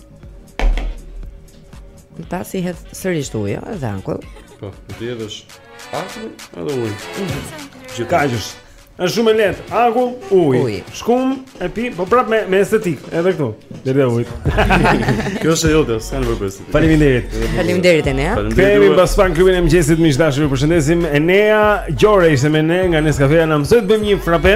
Pasi i hedh sërish ujë, ëh, dhe akull. Po, t'i hedhësh akull edhe ujë. Gjithë kaq është. Është shumë e lehtë. Akull, ujë. Shkumë e pi, po prap me me estetikë, edhe këtu. Le të ujë. Kjo është jote, s'ka nevojë për estetikë. Faleminderit. Faleminderit Enea. Kthehemi pas pak në klubin e mëngjesit miq të dashur, ju përshëndesim. Enea Gjore ishte me ne nga Nescafe, na mësoi të bëjmë një frape.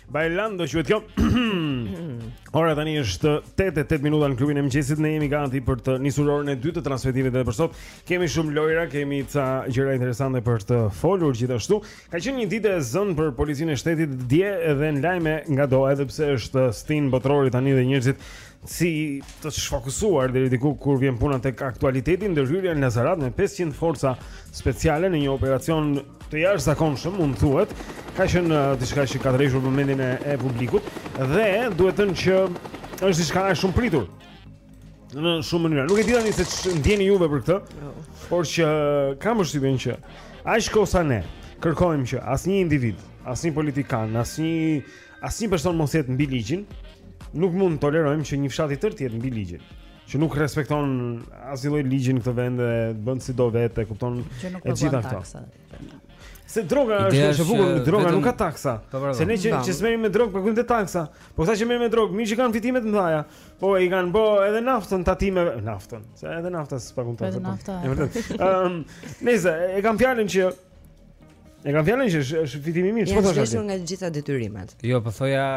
Bailando quhet kjo. Ora tani është 8:08 minuta në klubin e mëngjesit. Ne jemi gati për të nisur orën e dytë të transmetimit edhe për sot. Kemi shumë lojra, kemi ca gjëra interesante për të folur gjithashtu. Ka qenë një ditë e zënë për policinë e shtetit dje edhe në lajme ngado, edhe pse është stinë botërori tani dhe njerëzit si të shfokusuar deri diku kur vjen puna tek aktualiteti ndërhyrja në Lazarat me 500 forca speciale në një operacion të jashtëzakonshëm, mund të thuhet, ka qenë uh, diçka që ka tërhequr vëmendjen e, e publikut dhe duhet thënë që është diçka e shumë pritur. Në shumë mënyra. Nuk e di tani si e ndjeni juve për këtë, jo. por që kam përshtypjen që aq kohë sa ne kërkojmë që asnjë individ, asnjë politikan, asnjë Asnjë person mos jetë mbi ligjin. Nuk mund të tolerojmë që një fshat i tërë të jetë mbi ligjin që nuk respekton asnjë lloj ligji në këtë vend dhe bën si do vetë, kupton e gjitha këto. Se droga është është e bukur, me droga nuk ka taksa. Po, po, po. Se ne që që s'merremi me drogë pagojmë plot taksa. Po këta që merren me drogë, mirë që kanë fitime të mëdha. Po i kanë bë edhe naftën tatime, naftën. Se edhe nafta s'pagon taksa. Është vërtet. Ëm, nëse e kam fjalën që E kam fjalën që është është fitim i mirë, çfarë thashë? I zhveshur nga të gjitha detyrimet. Jo, po thoja,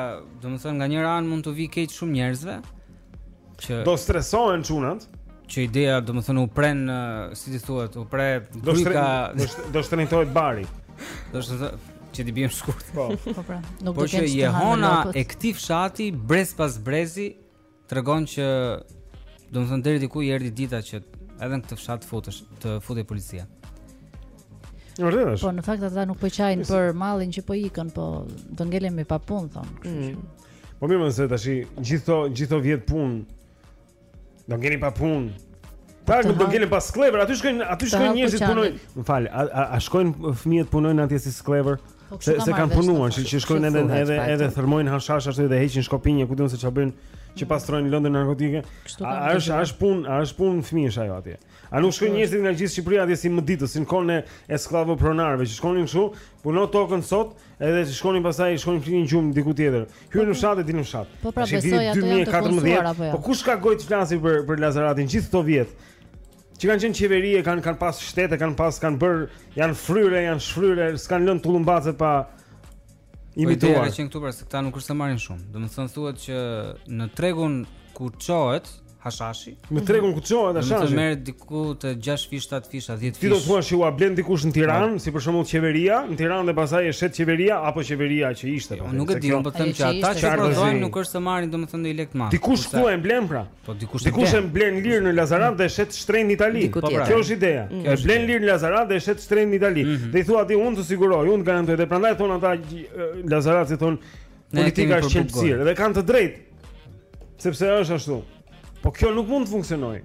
domethënë nga njëra anë mund t'u vijë keq shumë njerëzve që do stresohen çunat. Që ideja domethënë u prenë, si i thuhet, u pre gryka, do shtrenjtohet bari. Do të që t'i biem shkurt. Po. Po pra, nuk po do të kesh. Po që jehona e këtij fshati brez pas brezi tregon që domethënë deri diku i erdhi dita që edhe në këtë fshat futesh të futej policia. Vërtet është. Po në fakt ata nuk po qajnë për mallin që po ikën, po do ngelemi pa punë thonë, kështu që. Mm. Po mirë, mëse tash gjithë ato gjithë ato vjet punë. Do ngelin pa punë. Po Tash do ngelin pa skllevër, aty shkojnë, aty shkojnë njerëzit punojnë. M'fal, a, a, a shkojnë fëmijët punojnë atje si skllevër? Po Po kështu ka marrë. Se kanë punuar, që që shkojnë edhe edhe edhe thërmojnë hashash ashtu dhe heqin shkopinj, ku di unë se çfarë bëjnë, që pastrojnë lëndën narkotike. A është a është punë, a është punë fëmijësh ajo atje. A nuk shkojnë njerëzit nga gjithë Shqipëria atje si mëditës, si në kohën e skllavopronarëve, që shkonin këtu, punonin tokën sot, edhe që shkonin pastaj, shkonin flinin gjumë diku tjetër. Hyrin në fshat e dilnin në fshat. Po pra besoj ato janë të punësuara apo jo. Po kush ka gojë të flasë për për Lazaratin gjithë këto vjet? Që kanë qenë qeveri e kanë kanë pas shtet e kanë pas kanë bër janë fryrë janë shfryrë s'kan lënë tullumbace pa imituar. Po ideja që këtu pra se këta nuk është se marrin shumë. Domethënë thuhet që në tregun ku çohet hashashi. Në tregun ku çohet hashashi. Domethënë merr diku të 6 fish, 7 fish, 10 fish. Ti do të thuash që u blen dikush në Tiranë, si për shembull qeveria, në Tiranë dhe pastaj e shet qeveria apo qeveria që ishte. Jo, nuk e di, unë po them që ata që prodhojnë nuk është se marrin domethënë një lek të madh. Dikush ku e blen pra? Po dikush e dikush e blen lirë në Lazarat dhe e shet shtrenjt në Itali. Po pra, kjo është ideja. Mm. E blen lirë në Lazarat dhe e shet shtrenjt në Itali. Mhm. Dhe i thua ti unë të siguroj, unë të garantoj. Dhe prandaj thonë ata Lazaratasit thonë politika është qelbësirë dhe kanë të drejtë. Sepse është ashtu. Po kjo nuk mund të funksionojë.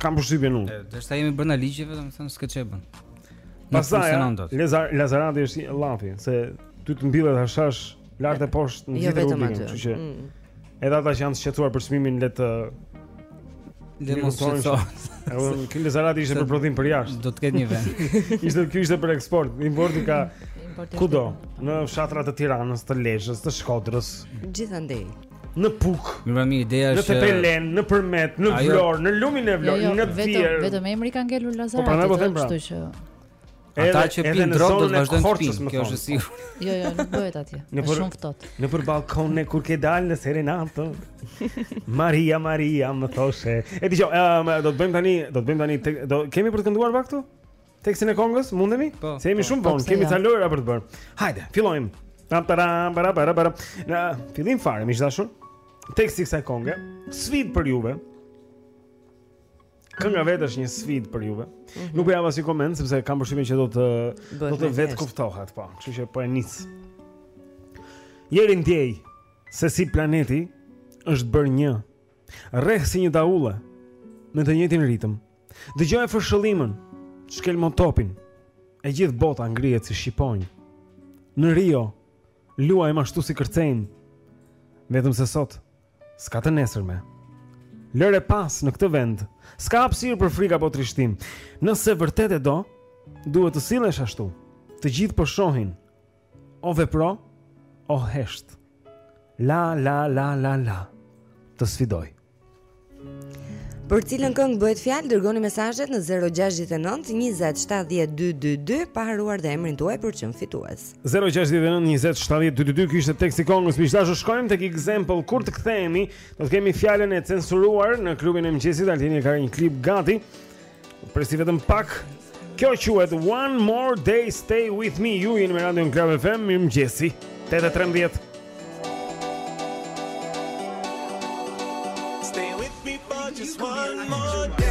Kam përshtypjen unë. Do të jemi brenda ligjeve, domethënë s'ka ç'e bën. Pastaj Lazarati është llafi se atij t'i mbillet hashash Lart e poshtë në gjithë rrugën, kështu që. Mm. Edhe ata që janë shqetësuar për çmimin le të le të mos shqetësohen. Ky Lazarati ishte për prodhim për jashtë. Do të ketë një vend. Ishte ky ishte për eksport. Importi ka kudo, në fshatrat e Tiranës, të Lezhës, të Shkodrës. Gjithandej. Në Pukë. Mirë, mirë, ideja është në Tepelenë, në Përmet, në Vlorë, në lumin e Vlorës, jo, jo, në Fier. Vetëm vetëm emri ka ngelur Lazaratit. Po prandaj po them pra. Kështu që Ata që pinë drogë do të vazhdojnë të pinë, kjo është e sigurt. Jo, jo, nuk bëhet atje. Është shumë ftohtë. Nëpër ballkone kur ke dalë në serenata. Maria, Maria, më thoshe. E dëgjoj, um, do të bëjmë tani, do të bëjmë tani, te, do kemi për të kënduar pak këtu? Tekstin e kongës, mundemi? Po, Se jemi po, shumë po, vonë, kemi ca lojëra për të bërë. Hajde, fillojmë. Pam param para para para. Na fillim fare, miq të dashur. Teksti i kësaj konge, sfidë për juve. Kënga vetë është një sfidë për juve. Mm -hmm. Nuk po jap asnjë koment sepse kam përshtypjen që do të Bëhet do të vetë kuptohet, po. Kështu që po e nis. Jeri ndjej se si planeti është bërë një rreth si një daulle me të njëjtin ritëm. Dëgjoj fërshëllimën, shkel mo topin. E gjithë bota ngrihet si shqiponjë. Në Rio luajmë ashtu si kërcejnë. Vetëm se sot S'ka të nesërme. Lëre pas në këtë vend. S'ka hapësirë për frikë apo trishtim. Nëse vërtet e do, duhet të sillesh ashtu. Të gjithë po shohin. O vepro, o hesht. La la la la la. Të sfidoj. Për cilën këngë bëhet fjalë, dërgoni mesazhet në 069 20 70 222 pa harruar dhe emrin tuaj për të qenë fitues. 069 20 70 222 kishte teksti këngës miq të dashur shkojmë tek example kur të kthehemi do të kemi fjalën e censuruar në klubin e mëngjesit altini ka një klip gati presi vetëm pak kjo quhet one more day stay with me ju jeni me radion klub fm mirëmëngjesi 8:13 stay with me for just one more day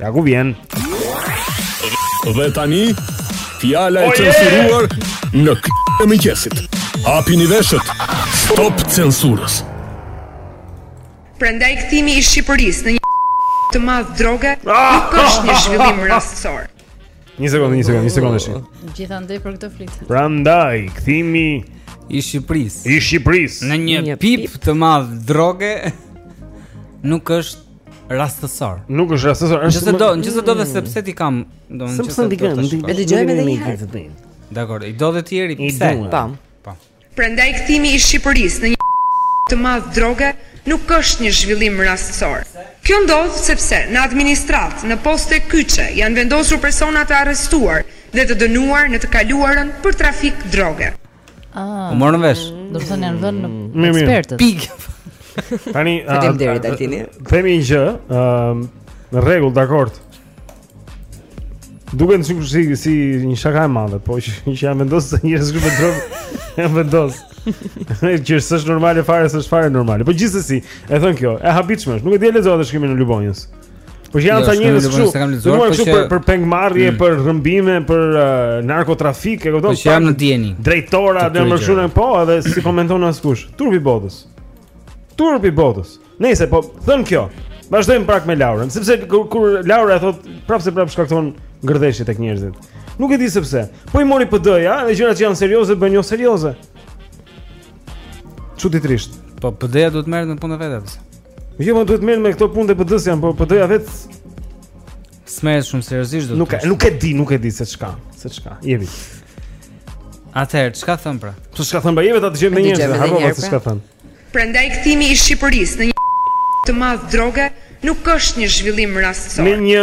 Ja ku vjen. Dhe tani fjala e censuruar në klubin e mëngjesit. Hapini veshët. Stop censurës. Prandaj kthimi i Shqipërisë në një të madh droge ah! nuk është një zhvillim rastësor. Një sekondë, një sekondë, një sekondë shi. Gjithandej për këtë flitet. Prandaj kthimi i Shqipërisë. I Shqipërisë në një pip të madh droge nuk është rastësor. Nuk është rastësor, është. Nëse do, nëse do dhe sepse ti kam, do të thotë. E dëgjojmë edhe një herë. Dakord, e do dhe ti Eri, pse? Pam. Po. Prandaj kthimi i Shqipërisë në një të madh droge nuk është një zhvillim rastësor. Kjo ndodh sepse në administratë, në poste kyçe janë vendosur persona të arrestuar dhe të dënuar në të kaluarën për trafik droge. Ah. U morën vesh. Do të thonë janë vënë ekspertë. Pik. Tani, faleminderit Altini. Themi një gjë, ëm ehm, në rregull, dakord. Duket si, si një shaka e madhe, po që, që janë vendosur njerëz kapur me drogë, janë vendosur. që s'është normale fare, s'është fare normale. Po gjithsesi, e thënë kjo, e habitshme është, nuk e di a e lexuat shkrimin e Lubonjës. Po janë ata njerëz që nuk kanë lexuar, por për për pengmarrje, mm. për rrëmbime, për uh, narkotrafik, e kupton? Po janë në dijeni. Drejtora dhe më shumë po, edhe s'i komenton askush. Turpi botës. Turpi botës. Nëse e thotë kjo, vazhdojmë pak me Laurën, sepse kur, kur Laura e thotë prapëseprapë shkakton ngërdheshje tek njerëzit. Nuk e di sepse. Po i mori PD-ja, edhe gjërat që janë serioze bëhen jo serioze. Çuditërisht. Po PD-ja duhet merret me punën e vet. Jo, po duhet merret me këto punë të PD-së janë, po PD-ja vetë s'e merr shumë seriozisht do të. Nuk e nuk e di, nuk e di se çka, se çka. Jevi. Atëherë, çka thotë pra? Po çka thotë pra? Jevi ta dëgjojmë edhe një herë, harrova se pra. çka thotë. Prandaj kthimi i Shqipërisë në një të madh droge nuk është një zhvillim rastësor. Në një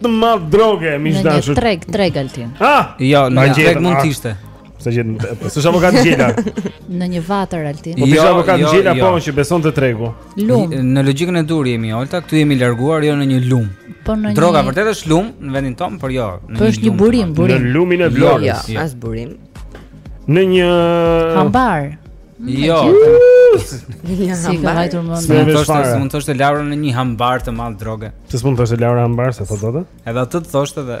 të madh droge, miq të dashur. Në një treg, treg Altin. Ah, jo, në një treg mund të ishte. Pse gjen, po s'është avokat Gjela. Në një vatër alti. Po jo, avokat jo, Gjela jo. po që beson te tregu. Lum. Në logjikën e duhur jemi Olta, këtu jemi larguar jo në një lum. Po në një Droga vërtet është lum në vendin tonë, por jo, në po një lum. Është një burim, burim. Në lumin e Vlorës. Jo, jo, as burim. Në një hambar. Jo. Si i ka vajtur mendja të thoshte, s'mund të thoshte Laura në një hambar të madh droge. S'mund të thoshte Laura hambar, se thotë dhe? Edhe atë të thoshte dhe...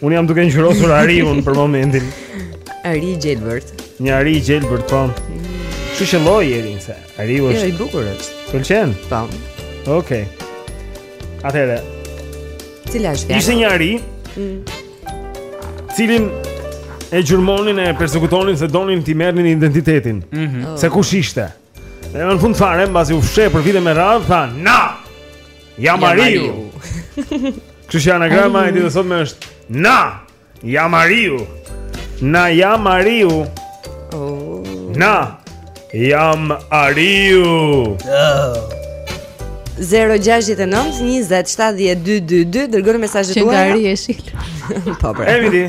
Unë jam duke ngjyrosur ariun për momentin. Ari i gjelbër. Një ari i gjelbër, po. Kështu që lloj i ri nëse. Ariu është. Jo, i bukur është. Të pëlqen? Po. Okej. Okay. Atëre. Cila është? Ishte një ari. Mm. Cilin e gjurmonin e persekutonin se donin t'i merrnin identitetin. Mm -hmm. Se kush ishte? Dhe në fund fare, mbasi u fshe për vite me radhë, tha, na! Jam ariu! Kështu që anagrama e ditës së sotme është, na! Jam ariu! Na jam ariu! Oh. Na! Jam ariu! Oh. 069 20 70 222 dërgoni mesazhet tuaja. Çfarë po pra. Emidi.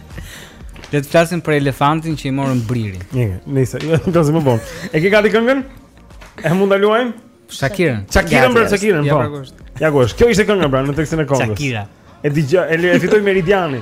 Le të flasim për elefantin që i morën bririn. Një, nëse jo, do të më bën. E ke gati këngën? E mund ta luajmë? Shakira. Shakira për Shakira, po. Ja ku është. Kjo ishte kënga pra në tekstin e këngës. Shakira. E dëgjoj, e, e fitoi Meridiani.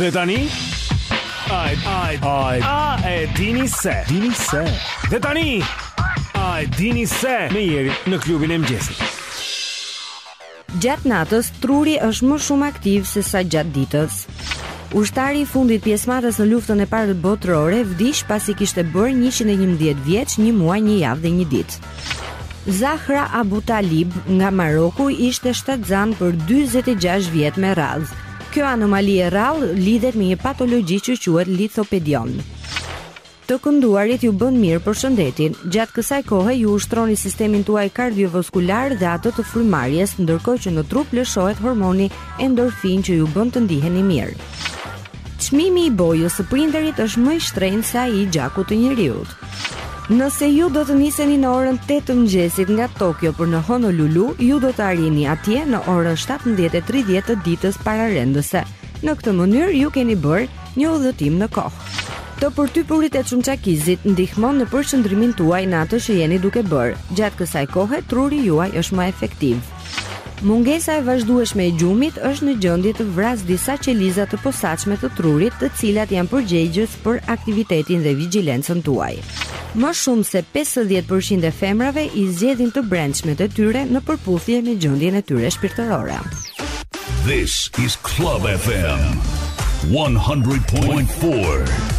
Dhe tani Ai ai ai a e dini se dini se Dhe tani A e dini se me Jerin në Klubin e Mëngjesit Gjatë natës truri është më shumë aktiv se sa gjatë ditës Ushtari i fundit pjesëmarrës në luftën e parë botërore vdiq pasi kishte bërë 111 vjeç, një muaj, një javë dhe një ditë. Zahra Abu Talib nga Maroku ishte shtatzënë për 46 vjet me radhë. Kjo anomali e rrallë lidhet me një patologji që quhet lithopedion. Të kënduarit ju bën mirë për shëndetin. Gjatë kësaj kohe ju ushtroni sistemin tuaj kardiovaskular dhe atë të frymëmarrjes, ndërkohë që në trup lëshohet hormoni endorfinë që ju bën të ndiheni mirë. Çmimi i bojës së printerit është më i shtrenjtë se ai i gjakut të njeriut. Nëse ju do të niseni në orën 8 të mëngjesit nga Tokio për në Honolulu, ju do të arrini atje në orën 17:30 të ditës pararendëse. Në këtë mënyrë ju keni bërë një udhëtim në kohë. Të përtypurit e çumçakizit ndihmon në përqendrimin tuaj në atë që jeni duke bërë. Gjatë kësaj kohe truri juaj është më efektiv. Mungesa e vazhdueshme e gjumit është në gjendje të vrasë disa qeliza të posaçme të trurit, të cilat janë përgjegjës për aktivitetin dhe vigjilencën tuaj. Më shumë se 50% e femrave i zgjedhin të brendshmet e tyre në përputhje me gjendjen e tyre shpirtërore. This is Club FM 100.4.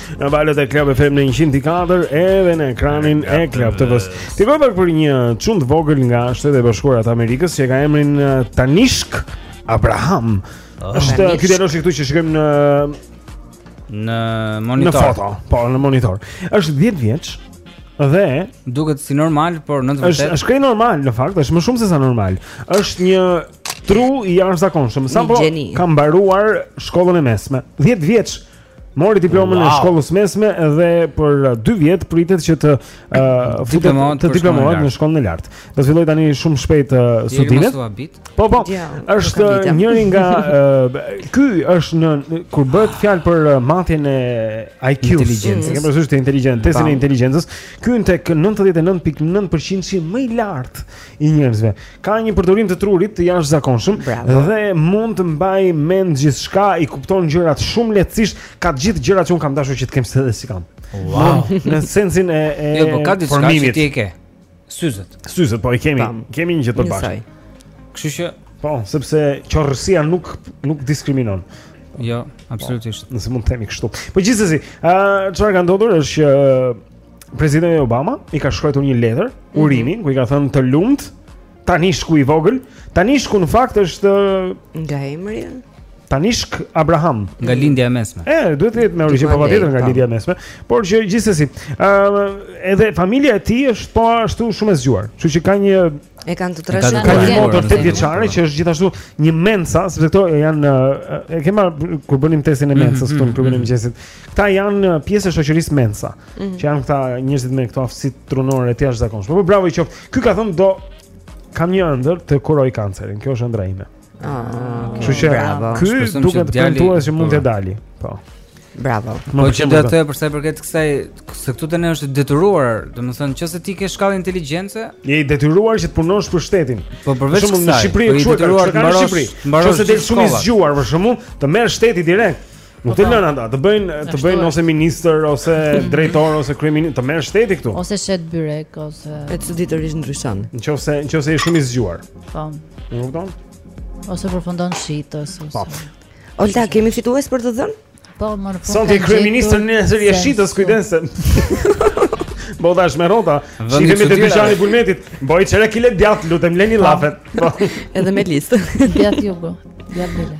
Në valët e Club FM në 100.4 edhe në ekranin e Club TV-s. Bëhet fjalë për një çun të vogël nga Shtetet e Bashkuara të Amerikës që ka emrin uh, Tanishk Abraham. Oh, Është ky djalosh këtu që shikojmë në në monitor. Në foto, po në monitor. Është 10 vjeç dhe duket si normal, por në të vërtetë është është krejt normal në fakt, është më shumë se sa normal. Është një tru i jashtëzakonshëm. Sapo ka mbaruar shkollën e mesme. 10 vjeç. Mori diplomën wow. e shkollës mesme dhe për 2 vjet pritet që të uh, futet të diplomohet në shkollën e lartë. Do të fillojë tani shumë shpejt uh, studimet. Po po. Është njëri nga uh, ky është në kur bëhet fjalë për uh, matjen e IQ, inteligjencës. Kemi thënë se inteligjencë, testin e inteligjencës. Ky hyn tek 99.9%-i më i lartë i njerëzve. ka një përdorim të trurit të jashtëzakonshëm dhe mund të mbajë mend gjithçka, i kupton gjërat shumë lehtësisht, ka të gjithë gjërat që un kam dashur që të kem edhe s'i kam. Wow. Në sensin e e jo, po ka diçka që ti e ke. Syzet. Syzet po i kemi, Tam. kemi një gjë të përbashkët. Kështu që po, sepse qorrësia nuk nuk diskriminon. Jo, absolutisht. Po, nëse mund të themi kështu. Po gjithsesi, ë çfarë ka ndodhur është që Presidenti Obama i ka shkruajtur një letër mhm. urimi mm -hmm. ku i ka thënë të lumt Tanishku i vogël, Tanishku në fakt është nga emri Tanishk Abraham nga lindja e mesme. E, duhet të jetë me origjinë patjetër nga po. lindja e mesme, por që gjithsesi, ë uh, edhe familja e tij është po ashtu shumë e zgjuar. Kështu që ka një e kanë të trashë ka një motër 8 vjeçare që është gjithashtu një mensa, sepse këto janë e ke mend kur bënim testin e mensës mhm, këtu në mhm, klubin e mhm. mëngjesit. Këta janë uh, pjesë e shoqërisë Mensa, mm -hmm. që janë këta njerëzit me këto aftësi trunore të jashtëzakonshme. Po bravo i qoftë. Ky ka thënë do kam një ëndërr të kuroj kancerin. Kjo është ëndrra ime. Ah, okay. Shushë, bravo. Ky duket premtues se mund të po. dalë. Po. Bravo. Po që do të thoja për sa i përket kësaj, se këtu tani është e detyruar, domethënë nëse ti ke shkallë inteligjence, je i detyruar që të punosh për shtetin. Po përveç kësaj, në Shqipëri po je i detyruar të mbarosh, nëse del shumë i zgjuar për shembull, të merr shteti direkt. Nuk të lënë ata, të bëjnë të bëjnë ose ministër ose drejtor ose kryeministër, të merr shteti këtu. Ose shet byrek ose e çuditërisht ndryshon. Nëse nëse je shumë i zgjuar. Po. Nuk kupton? Ose përfundon shitës ose. Po. Olta, kemi fitues për të dhënë? Po, më në fund. Sot je kryeministër në zëri e shitës, kujdes. Bo, dash me rrota, shihemi te dyqani i bulmetit, bëj çerek kile djathë, lutem leni po. llafet. Edhe me listë. Djathë jugu, djathë bile.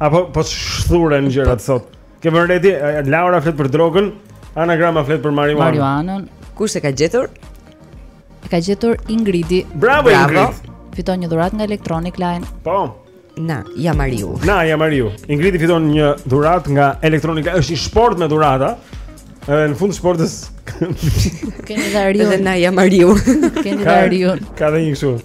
Apo po shthuren gjërat po. sot. Ke vënë re ti, Laura flet për drogën, Anagrama flet për marijuanën. Marijuanën. Kush e ka gjetur? E ka gjetur Ingridi. Bravo, Bravo. Ingrid. Fiton një dhuratë nga Electronic Line. Po. Na, ja Mariu. Na, ja Mariu. Ingridi fiton një dhuratë nga Electronic Line. Është një shportë me dhurata. Edhe në fund shportës keni dhariun. Edhe na ja Mariu. keni dhariun. Ka dhe një kështu.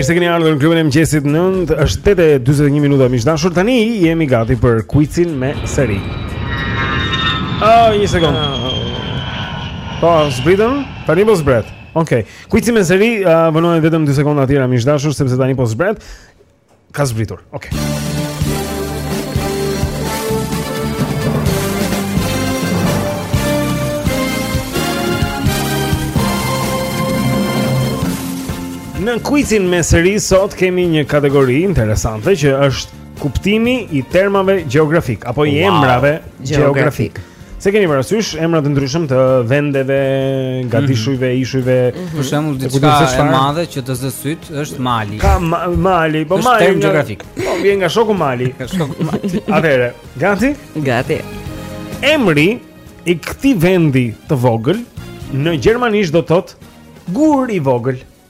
mirë se keni ardhur në klubin e mëngjesit, nëntë, është 8:41 minuta miq të dashur. Tani jemi gati për quizin me seri. Oh, një sekond. Po, zbritëm? Tani po zbret. Okej. Okay. Kuici me seri uh, vonohet vetëm 2 sekonda të tjera miq të dashur sepse tani po zbret. Ka zbritur. Okej. Okay. Në kuicin me seri sot kemi një kategori interesante që është Kuptimi i termave gjeografikë apo i wow. emrave gjeografikë. gjeografik. Se keni parasysh emra të ndryshëm të vendeve, gadishujve, mm -hmm. ishujve. Mm -hmm. Për shembull, diçka e madhe që të zë sytë është Mali. Ka ma Mali, po Mali. Është term gjeografik. Po vjen nga shoku Mali. Nga shoku Mali. Atëherë, gati? Gati. Emri i këtij vendi të vogël në gjermanisht do të thotë gur i lehtë.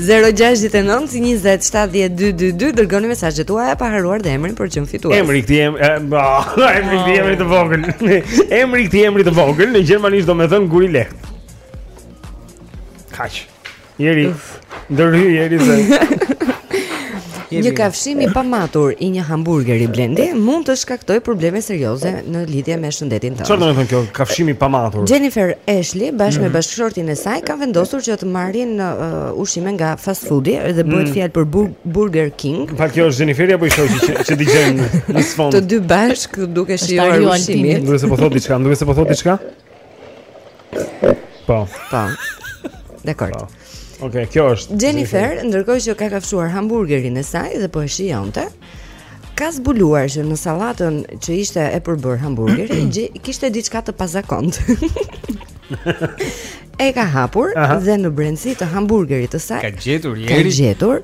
0-6-9-20-7-22-2 Dërgoni mesazhet tuaja pa harruar dhe emrin për të qenë fitues Emri i këtij emri Emri i këtij emri të vogël Emri i këtij emri të vogël Në Gjermanisht do me thënë gur i lehtë Kaq Jeri Ndërry jeri se Një kafshim i pamatur i një hamburgeri Blendi mund të shkaktojë probleme serioze në lidhje me shëndetin tënd. Çfarë do të thotë kjo kafshim i pamatur? Jennifer Ashley bashkë me mhm. bashkëshortin e saj kanë vendosur që të marrin uh, ushqime nga fast foodi dhe bëhet mm. fjalë për bur Burger King. Pa kjo është Jennifer apo i shoqi që, që dëgjojmë në sfond. Të dy bashkë duke shijuar ushqimin. Duket se po thotë diçka, duket se po thotë diçka. Po. Po. Dakord. Po. Okej, okay, kjo është. Jennifer, ndërkohë që ka kafshuar hamburgerin e saj dhe po e shijonte, ka zbuluar që në sallatën që ishte e përbërë hamburgeri, kishte diçka të pazakontë. e ka hapur Aha. dhe në brendësi të hamburgerit të saj ka gjetur jeri. Ka gjetur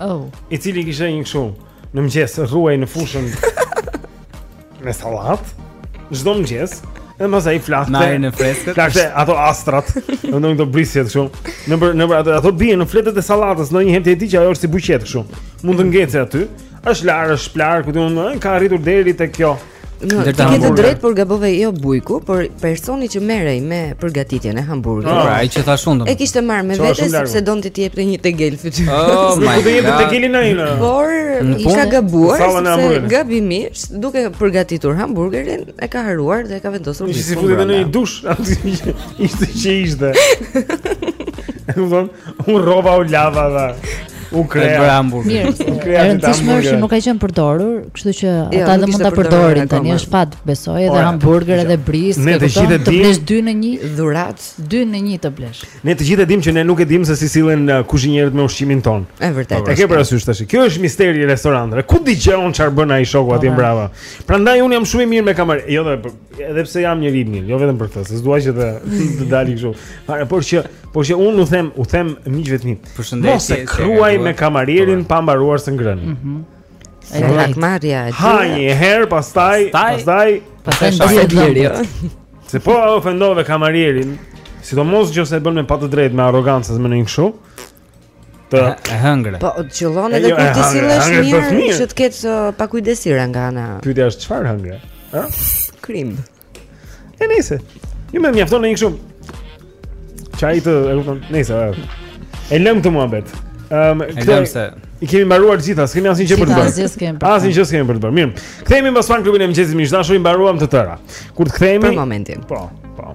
Oh. I cili kishte një kështu në mëngjes rruhej në fushën me sallatë. Çdo mëngjes, edhe pastaj i flakte. Na në freskët. Flakte ato astrat, domethënë ato brisqet kështu. Në për, në për, ato ato bien në fletët e sallatës, ndonjëherë ti e di që ajo është si buqet kështu. Mund të ngecë aty. Është larë, është shplarë, ku di unë, ka arritur deri te kjo. Në fakt ke të drejtë por gabove jo bujku, por personi që merrej me përgatitjen e hamburgerit. Po, ai që thash unë. E kishte marrë me vete sepse donte t'i jepte një tegel fytyrë. Oh, po do të jepte tegelin ai në. Por i ka gabuar se gabimisht duke përgatitur hamburgerin e ka harruar dhe e ka vendosur në. Ishte futur në një dush, ishte që ishte. Unë u rrova u lava dha. U kreha për hamburger. U kreha për hamburger. Nuk ka qenë përdorur, kështu që jo, ata do mund ta përdorin tani, është fat, besoj, edhe hamburger edhe brisk, ne të gjithë të blesh dy në një dhuratë, dy në një të blesh. Ne të gjithë e dimë që ne nuk e dimë se si sillen uh, kuzhinierët me ushqimin tonë. Është vërtet. E ke parasysh tash. Kjo është misteri i restoranteve. Ku di unë çfarë bën ai shoku atje prapa. Prandaj unë jam shumë i mirë me kamarierët. Jo, Edhe pse jam njeri i mirë, jo vetëm për këtë, se s'dua që të të dalë kështu. Por por që por që unë u them, u them miqve të mi. Përshëndetje. Mos e kruaj me kamarierin po. pa mbaruar së ngrëni. Mhm. Ai ka hakmarrja. Ha një herë, pastaj, pastaj, pastaj shaje deri. Se po ofendove kamarierin, sidomos nëse e bën me pa të drejtë, me arrogancë, me një kështu. Ti e hëngre. Po qëllon edhe jo, kur ti sillesh mirë që të ketë uh, pakujdesira nga ana. Pyetja është çfarë hëngre? Ë? Krim. E nice. Ju më mjafton në një kështu. Çaj të, e kupton? Nice. E lëmë këtë muhabet. Ehm, um, këtë se i kemi mbaruar të gjitha, s'kemi asnjë gjë për të bërë. Asnjë gjë s'kemi për të bërë. Mirë. Kthehemi pas fan klubin e mëngjesit miq të dashur, i mbaruam të tëra. Kur të kthehemi? Për momentin. Po, po.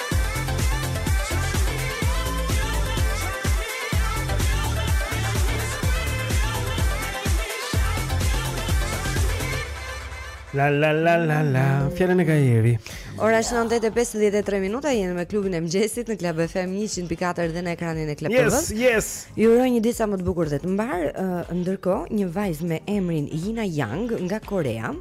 La la la la la, fjalën e ka Jeri. Ora është 9:53 minuta, jeni me klubin e mëngjesit në Club FM 104 dhe në ekranin e Club TV. Yes, yes. Ju uroj një ditë sa më të bukur dhe të mbarë. Uh, Ndërkohë, një vajzë me emrin Yina Yang nga Korea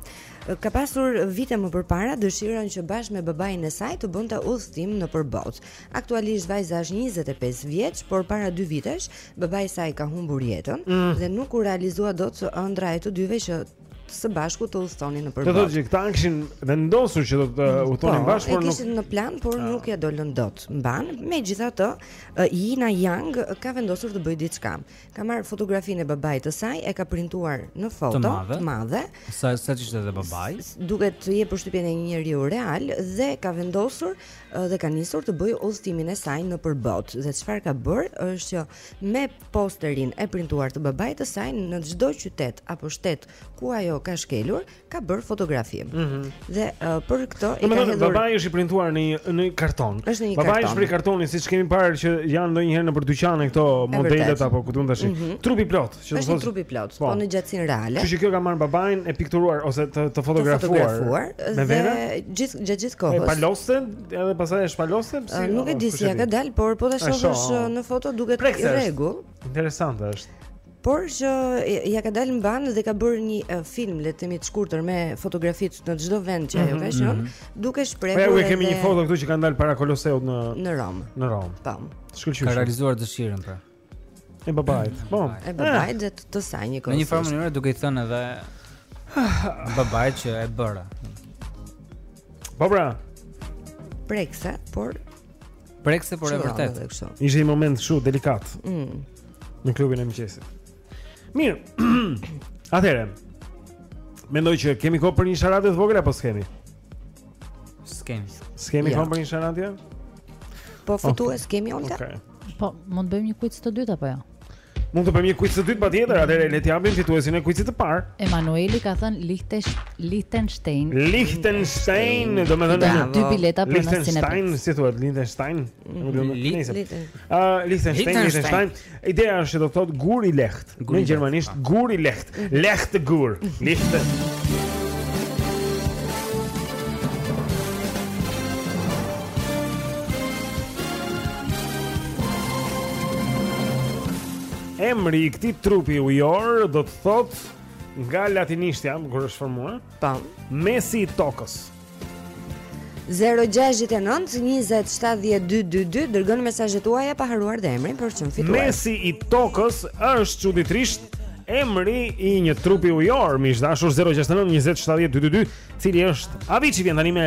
ka pasur vite më përpara dëshirën që bashkë me babain e saj të bënte udhëtim nëpër botë. Aktualisht vajza është 25 vjeç, por para 2 vitesh babai i saj ka humbur jetën mm. dhe nuk u realizua dot ëndra e të dyve që së bashku të udhëtonin nëpër botë. Do të thotë që këta kishin vendosur që do të mm, po, udhëtonin bashkë, por nuk kishin në plan, por ah. nuk ia dolën dot. Mban, megjithatë, Jina Yang ka vendosur të bëjë diçka. Ka marrë fotografinë e babait të saj, e ka printuar në foto të madhe. Të madhe. Sa sa ishte edhe babai? Duket të jep përshtypjen e një njeriu real dhe ka vendosur dhe ka nisur të bëjë udhëtimin e saj nëpër botë. Dhe çfarë ka bërë është që me posterin e printuar të babait të saj në çdo qytet apo shtet ku ajo ka shkelur, ka bërë fotografi. Mm -hmm. Dhe uh, për këtë e ka hedhur. Babai është i printuar në një në një karton. Është në një babai karton. Babai është prej kartoni, siç kemi parë që janë ndonjëherë nëpër dyqane këto modelet apo ku duan tash. Mm -hmm. Trupi plot, që është thos... trupi plot, po, po në gjatësinë reale. Kështu që kjo ka marrë babain e pikturuar ose të të fotografuar. Të fotografuar me vete gjithë gjatë gjithë kohës. E paloste, edhe pastaj e shpaloste, si? Uh, nuk e di si ia ka dalë, por po ta shohësh në foto duket në rregull. Interesante është. por që ia ka dalë mban dhe ka bërë një uh, film le të themi të shkurtër me fotografitë në çdo vend që ajo mm -hmm. ka mhm, qenë, mm -hmm. duke po, shprehur edhe E kemi një foto këtu që ka dalë para Koloseut në në Romë. Në Romë. Po. Shkëlqyer. Ka realizuar dëshirën pra. E babait. Po. E babait dhe të saj njëkohësisht. Në një farë mënyrë duke i thënë edhe babait që e bëra. Po pra. Prekëse, por Prekëse por e vërtetë. Ishte një moment shumë delikat. Mm. Në klubin e mëngjesit. Mirë. Atëherë. Mendoj që kemi kohë për një sharadë të vogël apo s'kemi? S'kemi. S'kemi ja. kohë për një sharadë? Po fitues okay. kemi Olga? Okay. Po, mund të bëjmë një quiz të dytë apo jo? Ja? Mund të bëjmë një kuiz të dytë patjetër, atëherë le të japim fituesin e kuizit të parë. Emanueli ka thënë Liechtenstein. Liechtenstein, domethënë dy bileta për në Cineplex. Liechtenstein, si thuhet Liechtenstein? Nuk do të thënë. Ah, Liechtenstein, Liechtenstein. Ideja është se do të thotë gur i lehtë. Në gjermanisht gur i lehtë. Mhm. Lehtë të gur. Lehtë. Emri i këtij trupi ujor do të thotë nga latinishtja kur është formuar. Po. Mesi i tokës. 0692070222 dërgoni mesazhet tuaja pa harruar dhe emrin për të fituar. Mesi i tokës është çuditërisht emri i një trupi ujor, miq të dashur 0692070222, cili është Avicii vjen tani me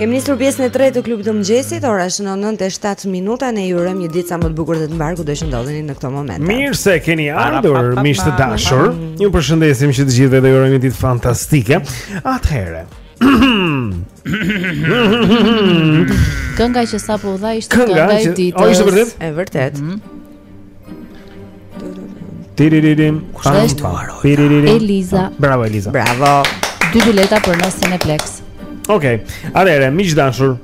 Kemi nisur pjesën e tretë të klubit të mëngjesit, ora është 9:07 minuta, ne ju urojmë një ditë sa më të bukur dhe të mbarë kudo të ndodheni në këtë moment. Mirë se keni ardhur, miq të dashur. Ju përshëndesim që të gjithëve dhe ju urojmë një ditë fantastike. Atëherë. Kënga që sapo u dha ishte kënga e ditës. Kënga që, o, është vërtet? Është vërtet. Mm -hmm. Tiriririm. Eliza. Bravo Eliza. Bravo. Dy bileta për në Cineplex. Okej. Atëherë, miq të dashur.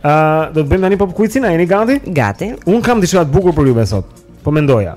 Ëh, do të bëjmë tani pop quizin, a jeni gati? Gati. Unë kam diçka të bukur për ju më sot. Po mendoja.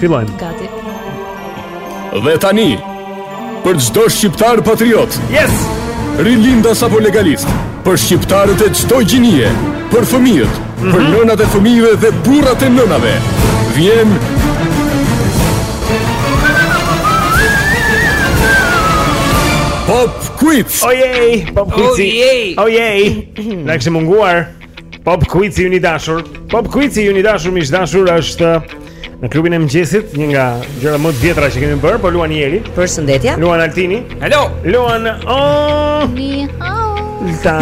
Fillojmë. Gati. Dhe tani, për çdo shqiptar patriot. Yes! Rilindas apo legalist, për shqiptarët e çdo gjinie, për fëmijët, mhm, për nënat e fëmijëve dhe burrat e nënave. Vjen Pop Quiz. Ojej, Pop Quiz. Ojej. Ojej. Na kishte munguar. Pop Quizi ynë i dashur. Pop Quizi ynë i dashur, miq të dashur, është në klubin e mëngjesit, një nga gjërat më të vjetra që kemi bërë, po luan Eri. Përshëndetje. Luan Altini. Hello. Luan Oh. Ni hao. Ta.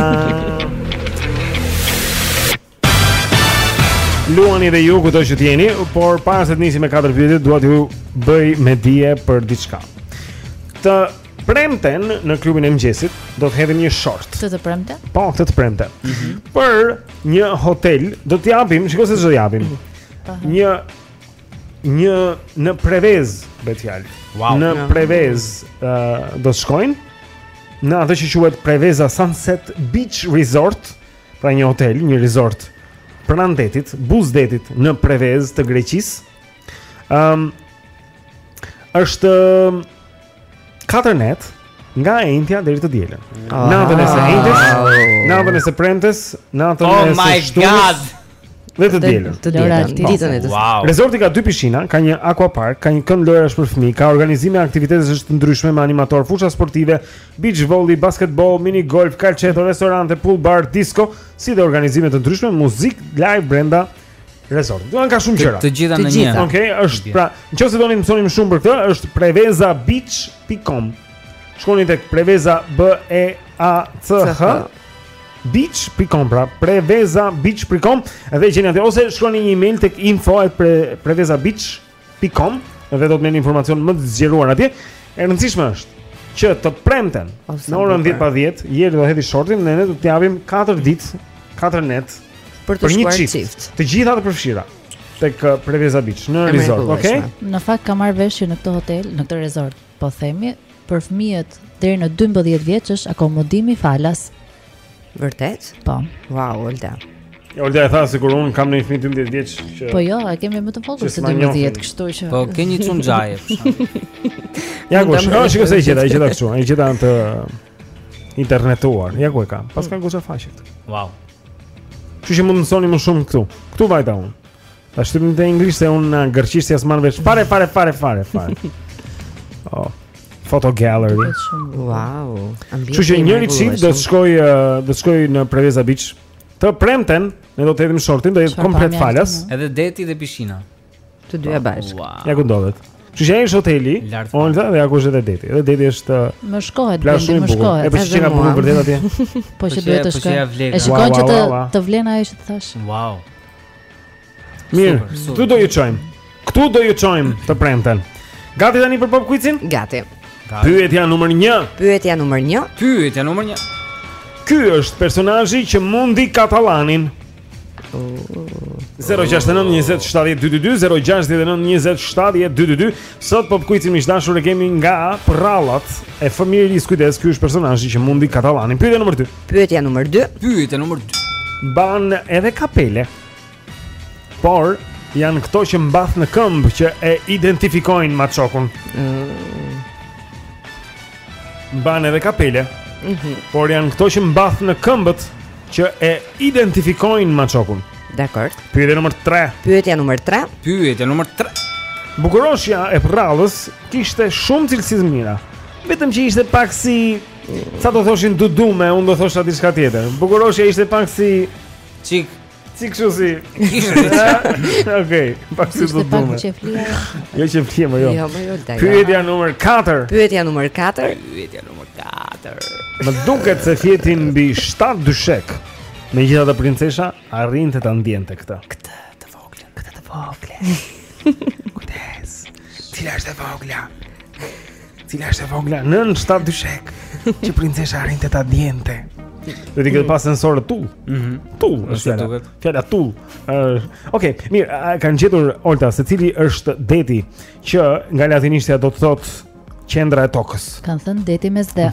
Luani dhe ju kudo që të jeni, por para se të nisim me 4 vjetit, dua t'ju bëj me dije për diçka. Të Premten në klubin e mëngjesit do të hedhim një short. Këtë të premte? Po, këtë të premte. Mm -hmm. Për një hotel do të japim, shiko se ç'do japim. Mm -hmm. Një një në Prevezë, Betial. Wow. Në Prevezë ë, do të shkojnë në atë që quhet Preveza Sunset Beach Resort, pra një hotel, një resort pranë detit, buzë detit në Prevezë të Greqisë. Ëm, është 4 netë nga e enjtja deri të dielën. Ah. Natën e së enjtes, natën e së premtes, natën oh e së shtunës. Dhe të dielën. Të dielën, po. ditën e të. Wow. Rezorti ka dy pishina, ka një aqua park, ka një kënd lojërash për fëmijë, ka organizime aktivitetesh të ndryshme me animator, fusha sportive, beach volley, basketboll, mini golf, kalçeto, restorante, pool bar, disko, si dhe organizime të ndryshme, muzikë live brenda Resortit. Domethënë ka shumë gjëra. Të gjitha në një. Okej, është pra, nëse doni të mësoni më shumë për këtë, është prevezabeach.com. Shkoni tek preveza b e a c h beach.com pra preveza beach.com dhe gjeni atje ose shkruani një email tek info@prevezabeach.com www.facebook.com dhe do të merrni informacion më të zgjeruar atje. E rëndësishme është që të premten në orën 10 pa 10, njeri do hedhi shortin dhe ne do të japim 4 ditë, 4 net për të shkuar çift. Të gjitha të përfshira tek uh, Preveza Beach në resort, okay? Në fakt kam marrë vesh që në këtë hotel, në këtë resort Po themi, për fëmijët deri në 12 vjeç është akomodimi falas. Vërtet? Po. Wow, Olda. Olda e tha sikur un kam një fëmijë 12 vjeç që Po jo, e kemi më të vogël se 12, kështu që. Po ke një çun xhaje. Ja ku shkon, shiko se e gjeta, e gjeta këtu, e gjeta në internet. Ja ku e kam. Paska mm. goxha faqe këtu. Wow. Kështu që mund të mësoni më shumë këtu. Këtu vajta un. Ta shtypim te inglisht se unë në greqisht s'marr vesh Fare, fare, fare, fare, fare oh, Photo gallery Wow Që që njëri qimë do të shkoj Do të shkoj në Preveza Beach Të premten Ne do të hedhim shortin Do jetë komplet falas Edhe deti dhe pishina Të dyja bashkë wow. Ja ku ndodhet Ky është hoteli Onë dhe ja ku është edhe deti Edhe deti është Më shkohet Blendi më shkohet E për që që nga përru për deti Po që duhet të shkohet E shikon që të vlena e që të thash Wow Mirë, këtu do ju çojmë. Këtu do ju çojmë të premten. Gati tani për pop quizin? Gati. Pyetja numër 1. Pyetja numër 1. Pyetja numër 1. Ky është personazhi që mundi katalanin. 0692070222 sot pop quizin miq të dashur e kemi nga prallat e fëmijërisë kujdes ky është personazhi që mundi katallanin pyetja numër 2 Pyetja numër 2. Pyetja numër 2. Mban edhe kapele. Por janë këto që mbath në këmbë që e identifikojnë maçokun. Mm. Mban edhe kapele. Mm -hmm. Por janë këto që mbath në këmbët që e identifikojnë maçokun. Dakord. Pyetja numër 3. Pyetja numër 3. Pyetja numër 3. Bukuroshja e prrallës kishte shumë cilësi të mira. Vetëm që ishte pak si Ca do thoshin dudume, unë do thosha diçka tjetër Bukuroshja ishte pak si Çik Si kështu si Okej, pak si dudume Jo që flinte më jo Jo më jo daj Pyetja numër 4 Pyetja numër 4 Pyetja numër 4 Më duket se fjeti mbi 7 dyshek Megjithatë princesha Arrinte ta ndjente këtë Këtë Vogla, këtë të vogla. Kujdes. Cila është e vogla? Cila është e vogla? Nën shtat dyshek. Që princesha arrinte ta ndjente. Do t'i ketë pas sensorë tull. Mhm. Mm tull, është e duket. Fjala tull. Uh, Okej, okay, mirë, kanë gjetur Olta se cili është deti që nga latinishtja do të thotë qendra e tokës. Kan thënë deti Mesdhe.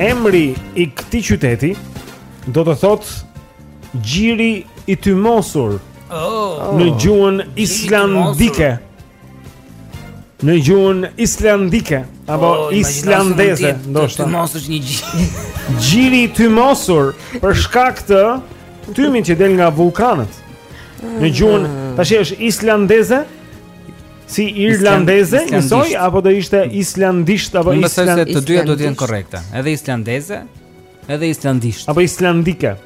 Emri i këtij qyteti do të thotë gjiri i tymosur. Oh, në gjuhën islandike. Në gjuhën islandike apo oh, islandeze, ndoshta. Tymosur një gjiri. Gjiri i tymosur për shkak të tymit që del nga vullkanët. Në gjuhën, tashi është islandeze, Si irlandeze, njësoj, apo do ishte islandisht, apo islandisht. Mbase të dyja do t'jenë korrekte. Edhe islandeze, edhe islandisht. Apo islandike.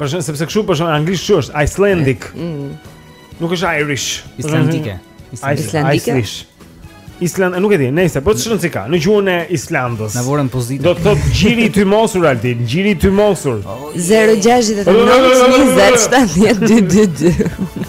Për shembull, sepse kështu, për shembull, anglisht është, Icelandic. Mm, mm. Nuk është Irish. Islandike. Islandike. Island, nuk e di, nejse, po të shënë si ka, në gjuhën e Islandës Na vure në pozitë Do të thotë gjiri i tymosur, Altin, gjiri i tymosur 0 6 9 20 7 10 2 2 2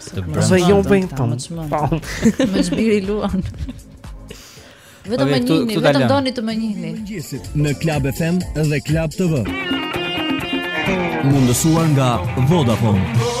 Të brëndshme. Ose jo bëjnë këta, më çmën. Po. Mor bir luan. Vetëm më njihni, vetëm doni të më njihni. Mëngjesit në Club FM dhe Club TV. Mundësuar nga Vodafone.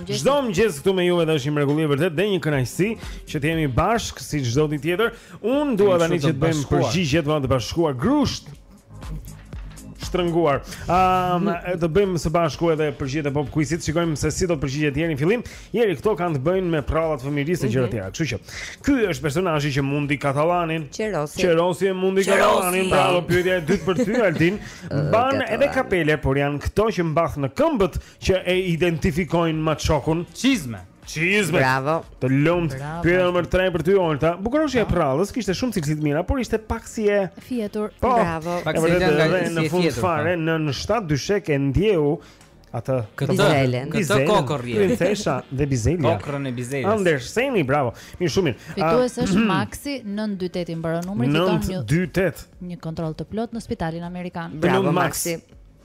Çdo mëngjes këtu me juve është një mrekulli vërtet dhe një kënaqësi që të jemi bashkë si çdo ditë tjetër. Unë dua tani që të bëjmë përgjigjet vonë të bashkuar grusht. Shtrënguar. Ëm um, të bëjmë së bashku edhe përgjigjet e pop quizit, shikojmë se si do të përgjigjet Jeri në fillim. Jeri këto kanë të bëjnë me përrallat e fëmijërisë e gjëra të mhm. tjera. Kështu që ky është personazhi që mundi katalanin. Qerosi. Qerosi e mundi katalanin, bravo pyetja e dytë për ty Altin. Mban edhe kapele, por janë këto që mbath në këmbët Që e identifikojnë maçokun. Çizme. Çizme. Bravo. Të lumt. Pyetja nr. 3 për ty Olta. Bukuroshja e po. përrallës kishte shumë cilësi të mira, por ishte pak si e fjetur. Po. Bravo. Pak si e në fund po. fare në në shtatë dyshekë e ndjeu atë këtë bizelen, këtë kokërr e. Princesha dhe bizelja. Kokrën e bizeles. Anderseni, bravo. Mirë shumë mirë. Fitues ah, është Maxi 928 i mbaron numri fiton një 928. Një kontroll të plotë në spitalin amerikan. Bravo Maxi.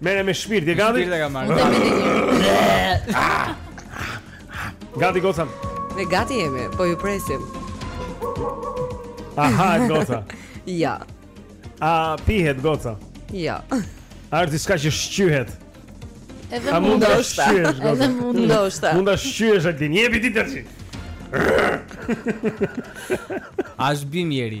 Merre me shpirt, je gati? Shpirt e ka marrë. Gati goca. Ne gati jemi, po ju presim. Aha, goca. Ja. A pihet goca? Ja. A është diçka që shqyhet? Edhe A mund ta shqyesh goca? Edhe mund ndoshta. Mund ta shqyesh atë një epi ditë tash. A është bimë Jeri?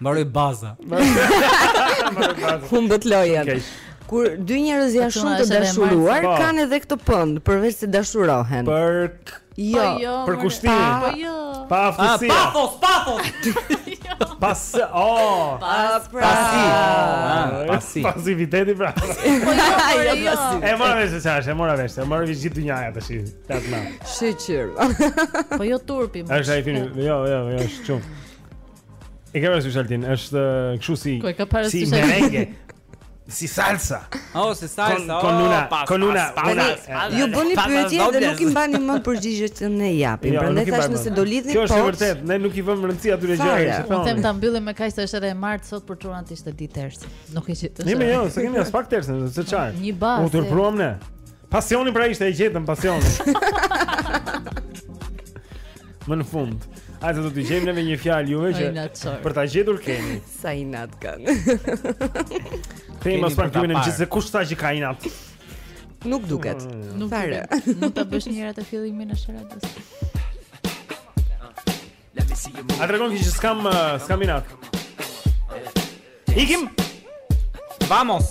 Mbaroi baza. Mbaroi baza. Humbët lojën. Kur dy njerëz janë shumë të dashuruar, po. kanë edhe këtë pënd, përveç se dashurohen. Për jo, po jo, për kushtim. Pa, po jo. Pa aftësi. Pa fos, pa fos. Pas, oh. Pas, pra. Pasi. Ah, pasi. Pasi viteti pra. Po jo, jo, jo. E mora vesh se ça është, e mora vesh, e mori vesh gjithë dynjaja tash. Tat na. Shyqyr. Po jo turpi. Është ai filmi. Jo, jo, jo, është çum. E ka parasysh Altin, është kështu si Ku e ka parasysh? Si merengue. Si salsa. Oh, si salsa. Kon oh, una, kon una. Ju bëni pyetje dhe nuk i mbani mend përgjigjet që ne japim. Jo, Prandaj thash nëse do lidhni po. Kjo është e vërtetë, ne nuk i vëmë rëndësi atyre gjërave që thonë. Unë them ta mbyllim me kaq se është edhe e martë sot, për çunat ishte ditë tërsi. Nuk e qetë. Ne jo, s'e kemi aspak tërsi, se ça. Një bazë. U turpruam ne. Pasioni pra ishte, e gjetëm pasionin. Më në fund. Hajde do t'ju gjejmë neve një fjalë juve që s'për ta gjetur keni. Sa inat kanë. Kemi mos pak në gjithë se kush tha që ka inat. Nuk duket. Mm. Nuk fare. Nuk ta bësh njëherë atë fillimin e Sharadios. A tregon ti që s'kam uh, s'kam inat. Ikim. Vamos.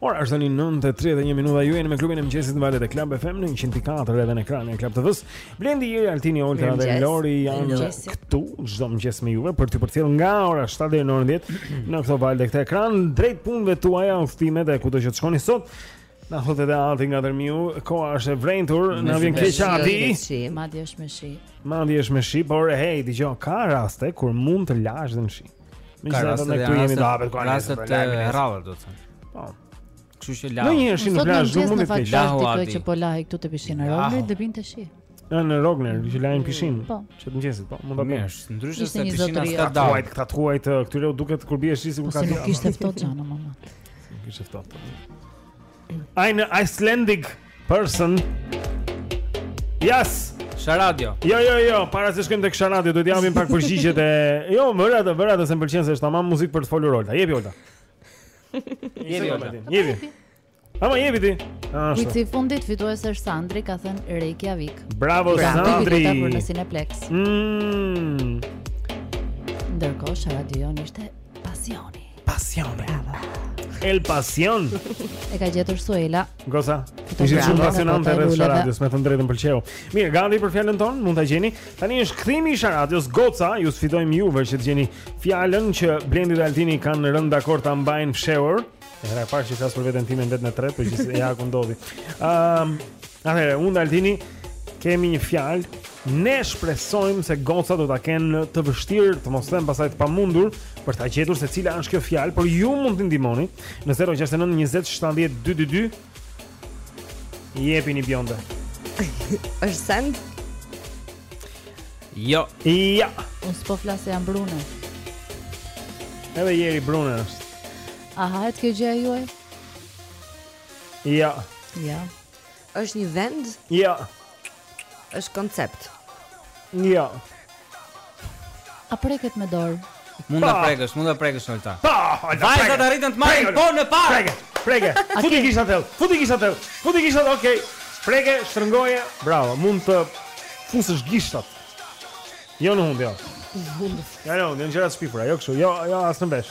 Ora është tani 9:31 minuta. Ju jeni me klubin e mëngjesit në valët e Club FM në 104 edhe në ekranin e Club TV-s. Blendi, Iri, Altini, Olta dhe Lori janë këtu çdo mëngjes me juve për t'ju përcjellë nga ora 7 deri në orën 10 në këto valë dhe këtë ekran drejt punëve tuaja, udhëtimeve kudo që të shkoni sot. Na thotë edhe Alti nga Dhërmiu, koha është e vrenjtur, na vjen keq Alti. Si, madje është me shi. Madje është me shi, por hey, dëgjo, ka raste kur mund të lahesh dhe në shi. Me gjithë ato ne këtu jemi dapet quhen rastet e rralla do të thënë. Po. Kështu që lahu. Në një herë në plazh nuk mund të rrish. E pashë atë që po lahej këtu te pishinë Rogner dhe binte shi. Në në Rogner, që lahen në pishinë. Po. Që në mëngjes, po, mund ta bësh. Ndryshe se pishina s' ka dalë. Të huajt këta të huajt këtyre u duket kur bie shi sikur po ka. Po ku kishte ftohtë xhan mama. Kishte ftohtë. An Icelandic person. Yes. Sharadio. Jo, jo, jo, para se të shkojmë tek Sharadio, duhet japim pak përgjigjet e Jo, vëre atë, vëre atë se më pëlqen se është tamam muzikë për të folur Olta. Jepi Olta. Jepi Olta. Jepi. Ama jepi ti. Ashtu. Kuici i fundit fitues është Sandri, ka thënë Rejkjavik. Bravo, Bravo Sandri. Bravo për në Cineplexx. Mm. Ndërkohë Sharadio ishte pasioni. Pasioni. El Pasion. E ka gjetur Suela. Goca. Ishte shumë pasionante rreth Sharadios, them të drejtën më pëlqeu. Mirë, gati për fjalën tonë, mund ta gjeni. Tani është kthimi i Sharadios. Goca, ju sfidojmë juve që të gjeni fjalën që Blendi dhe Altini kanë rënë dakord ta mbajnë fshehur. Hera parë që flas për veten time në vetën e tretë, por që ja ku ndodhi. Ëm, um, Atëherë, unë dhe Altini kemi një fjalë. Ne shpresojmë se gocat do ta kenë të vështirë, të mos them pastaj të pamundur për ta gjetur se cila është kjo fjalë, por ju mund t'i ndihmoni në 069 20 70 222. Jepini bjonde. Është send? Jo. Ja. Unë s'po flas se jam brune. Edhe Jeri brune është. Aha, është kjo gjëja juaj? Ja. Ja. Është një vend? Ja. Është koncept. Ja. A preket me dorë? Mund ta prekësh, mund ta prekësh Olta. Vajzat arritën të marrin po-në e parë. Preke, preke. Futi gishtat thellë. Futi gishtat thellë. Futi gishtat, okay. Preke, shtrëngoje. Bravo, mund të fusësh gishtat. Jo në hundë, jo. Ja, jo, në gjëra të shpifura, jo kështu, jo, jo, as në vesh.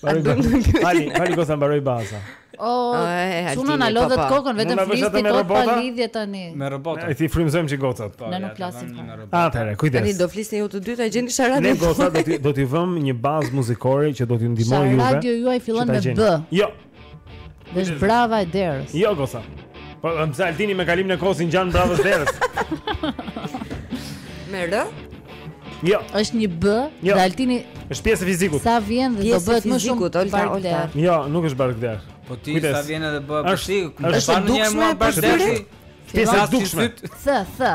Fali, fali goca mbaroi baza. Oh, çuna na lodhët kokën vetëm flisni kot pa lidhje tani. Me robota. Hajt t'i frymëzojmë çik gocat. Ne nuk flasim me robota. Atëre, kujdes. Tani do flisni ju të dy ta gjeni sharadën. Ne gocat do t'ju do t'ju vëmë një bazë muzikore që do t'ju ndihmojë juve. Sharada juaj fillon me B. Jo. Dhe është brava e derës. Jo, goca. Po, më pëse Altini me kalimin e kohës i ngjan bravës e derës. me rë? Jo. është një bë, jo. dhe Altini... është pjesë e fizikut. Sa vjen dhe do bëhet më shumë bark derr. Jo, nuk është bark derr. Po ti Kujdes. sa vjen edhe bëhet për ti. Është e dukshme e bark derr. Pjesë e dukshme. Thë, thë.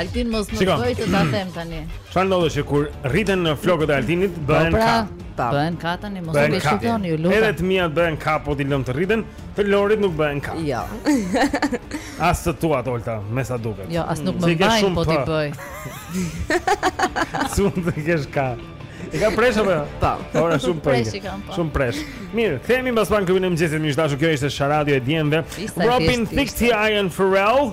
Altin mos më bëj të ta them tani. Çfarë ndodh që kur rriten flokët e Altinit po bëhen pra, ka. Bëhen ka tani mos e shikoni ju lutem. Edhe të mia bëhen ka po t'i lëmë të rriten, të Lorit nuk bëhen ka. Jo. As të tuat Olta, me sa duket. Jo, as nuk më bëjnë po t'i bëj. Shumë të kesh ka. E ka presh apo? Jo? Po. Ora shumë po. Presh kam po. Shumë presh. Mirë, kthehemi mbas pak në klubin e mëngjesit, miq të dashur, kjo ishte sharada e djemve. Robin Thicke T.I. Pharrell.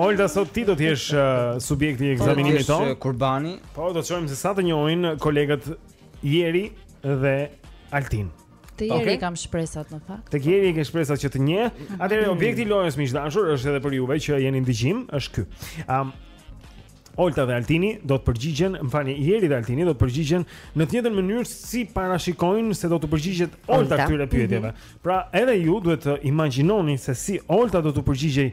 Olta sot ti do të jesh uh, subjekti i ekzaminimit tonë. Do të kurbani. Po do të shohim se sa të njohin kolegët Jeri dhe Altin. Te Jeri okay. kam shpresat në fakt. Te Jeri ke shpresat që të njeh. Atëherë objekti i lojës miq të dashur është edhe për juve që jeni në dëgjim, është ky. Um, Olta dhe Altini do të përgjigjen, më falni, Jeri dhe Altini do të përgjigjen në të njëjtën mënyrë si parashikojnë se do t'u përgjigjet Olta këtyre pyetjeve. Mm -hmm. Pra, edhe ju duhet të imagjinoni se si Olta do të përgjigjej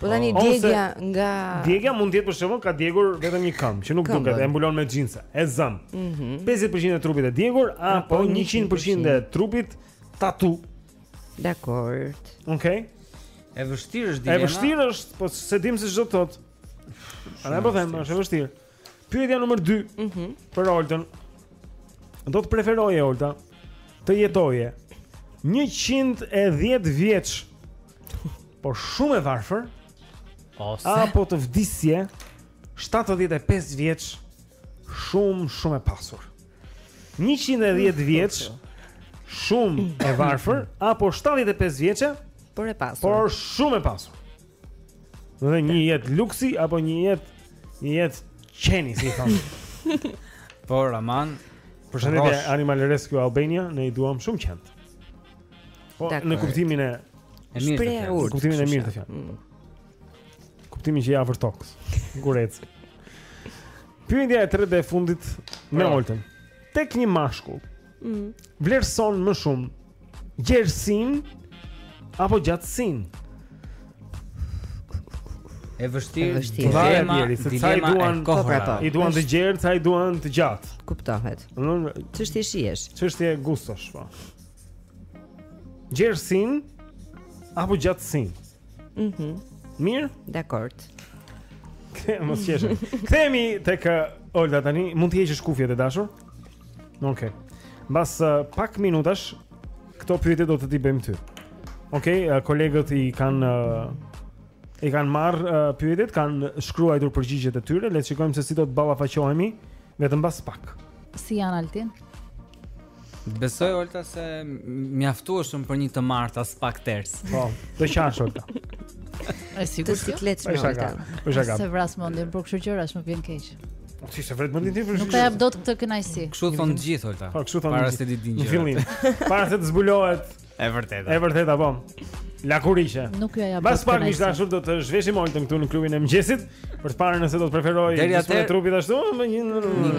Po tani djegja nga Djegja mund të jetë për shembull ka djegur vetëm një këmbë që nuk duket, e mbulon me xhinse, e zëmë. Mhm. 50% e trupit e djegur apo 100% e trupit tatu. Dakor. Okej. E vështirë është dilema. E vështirë është, po s'e dimë se ç'do të thotë. Atë po them, është e vështirë. Pyetja numër 2 mm -hmm. Për Oltën Do të preferoje, Olta Të jetoje 110 vjeç Por shumë e varfër Ose Apo të vdisje 75 vjeç Shumë, shumë e pasur 110 vjeç Shumë e varfër Apo 75 vjeç Por e pasur Por shumë e pasur Do të një jetë luksi apo një jetë një jetë qeni si thon. Po Raman, përshëndetje Animal Rescue Albania, ne i duam shumë qentë. Po në kuptimin e e mirë, në kuptimin e mirë të fjalës. Mm. Kuptimin që i afër tokës. Gurec. Pyetja e tretë dhe e fundit me Oltën. Tek një mashkull mm. vlerëson më shumë gjerësinë apo gjatësinë? E vështirë, dilema, dilema duan e kohëra. Po, I duan të gjerë, sa i duan të gjatë. Kuptohet. Çështje shijesh. Çështje gustosh, po. Gjerësinë apo gjatësinë? Mhm. Mm Mirë? Dakord. Kthehemi, kthehemi tek Olta tani, mund të heqësh kufjet e dashur? Okej. Okay. Mbas uh, pak minutash këto pyetje do të t'i bëjmë ty. Okej, okay, uh, kolegët i kanë uh, i kanë marrë uh, pyetjet, kanë shkruar përgjigjet e tyre, le të shikojmë se si do të ballafaqohemi vetëm mbas pak. Si janë Altin? Besoj Olta s'është mjaftueshëm për një të martë as pak ters. Po, të qash Olta. Ai sigurisht siklet me Olta. Është gabim. Është gabim. S'e vras mendjen, por kështu gjëra s'më vjen keq. Ti s'e vret mendjen ti për shkak. Nuk ta jap dot këtë kënaqësi. Kështu thonë të gjithë Olta. Po kështu thonë. Para se ta dinë. Në fillim. Para se të zbulohet. E vërtetë. E vërtetë apo. Lakuriqe. Nuk ja jap. Pas pak miq të dashur do të zhveshim Oltën këtu në klubin e mëngjesit për të parë nëse do të preferojë pispo e trupit ashtu me një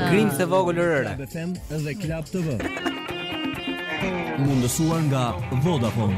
grimcë të vogël rëre. Be them dhe Club TV. Mundësuar nga Vodafone.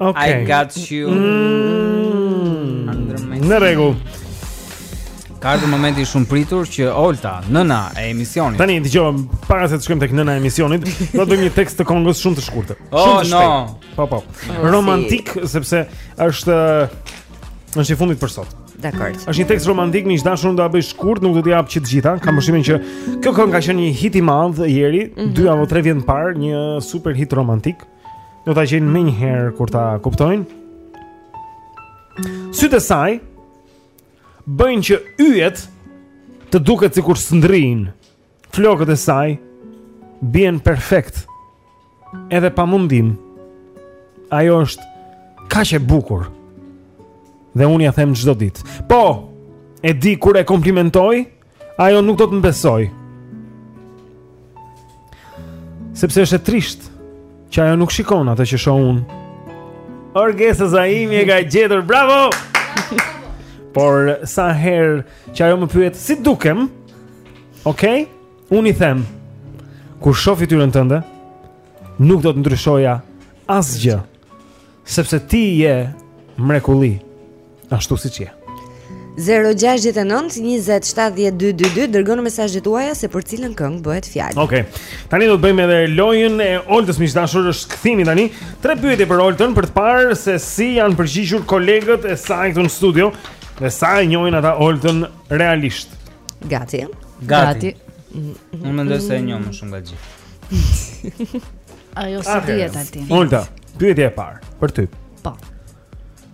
Okay. I got you. Mm. Në rregull. Ka ardhur momenti i shumëpritur që Olta, nëna e emisionit. Tani dëgjo, para se të shkojmë tek nëna e emisionit, do të bëjmë një tekst të kongës shumë të shkurtër. Oh, shumë të shpejtë. No. Po, po. Romantik sepse është Është i fundit për sot. Dakord. Është një tekst romantik, miq të dashur unë do ta bëj shkurt, nuk do t'i jap që të gjitha. Kam përshtypjen që kjo këngë ka qenë një hit i madh Jeri, mm -hmm. dy apo tre vjet më parë, një super hit romantik. Do ta gjejnë menjëherë kur ta kuptojnë. Sytë e saj bëjnë që yjet të duken sikur s'ndrijnë. flokët e saj bien perfekt edhe pa mundim ajo është kaq e bukur dhe unë ia them çdo ditë po e di kur e komplimentoj ajo nuk do të më besojë sepse është e trishtë që ajo nuk shikon atë që shoh unë Orgesa Zaimi e ka gjetur bravo por sa herë që ajo më pyet si dukem Okej? unë i them, kur shoh fytyrën tënde, nuk do të ndryshoja asgjë, sepse ti je mrekulli, ashtu siç je. 0-6-9-27-12-22 Dërgoni mesazhet tuaja se për cilën këngë bëhet fjalë Ok, tani do të bëjmë edhe lojën e Oltës miq të dashur është kthimi tani Tre pyetje për Oltën për të parë se si janë përgjigjur kolegët e saj këtu në studio Dhe sa e njohin ata Oltën realisht Gati. Gati. Unë mendoj se e njoh më shumë nga gjithë. Ajo si dihet aty. Olta, pyetja e parë për ty. Po.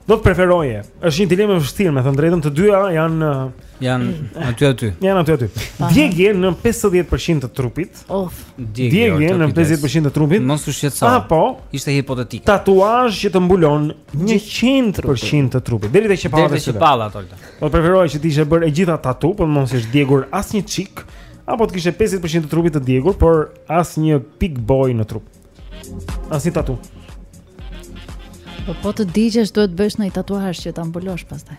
Do të preferoje. Është një dilemë e vështirë, me thënë të drejtën, të dyja janë janë aty aty. Janë aty aty. Djegje në 50% të trupit. Of. Djegje në 50% të trupit. Mos u shqetëso. Apo ishte hipotetike. Tatuazh që të mbulon 100% të trupit. Deri te qepallat. Deri te qepallat, Olta. Do preferoje që të ishe bërë e gjitha tatu, por mos ishe djegur asnjë çik, apo të kishe 50% të trupit të djegur, por asnjë pikë bojë në trup. Asnjë tatu. Po po të digjesh duhet të bësh një tatuazh që ta mbulosh pastaj.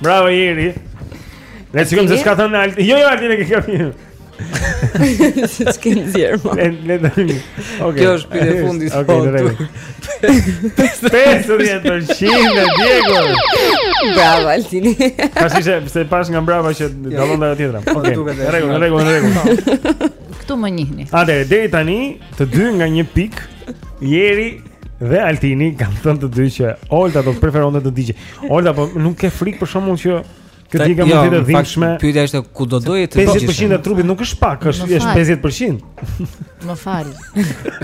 Bravo Jeri. Le të shikojmë se ç'ka thënë Altin. Jo, jo, Altin e ke kapur. Skin zero. Le le të. Okej. Kjo është pyetja e fundit. Okej, le të. 50% e djegur. Bravo Altin. Pasi se se pas nga brava që dallon nga tjetra. Okej. Rregull, rregull, rregull. Këtu më njihni. Atëherë deri tani të dy nga një pikë. Jeri dhe Altini kanë thënë të dy që Olta do të preferonte të digjej. Olta, po nuk ke frikë për shembull që Kjo ti ka jo, mundësi të dhimbshme. Pyetja është ku do doje të bësh? 50% e trupit nuk është pak, është thjesht 50%. Më fal.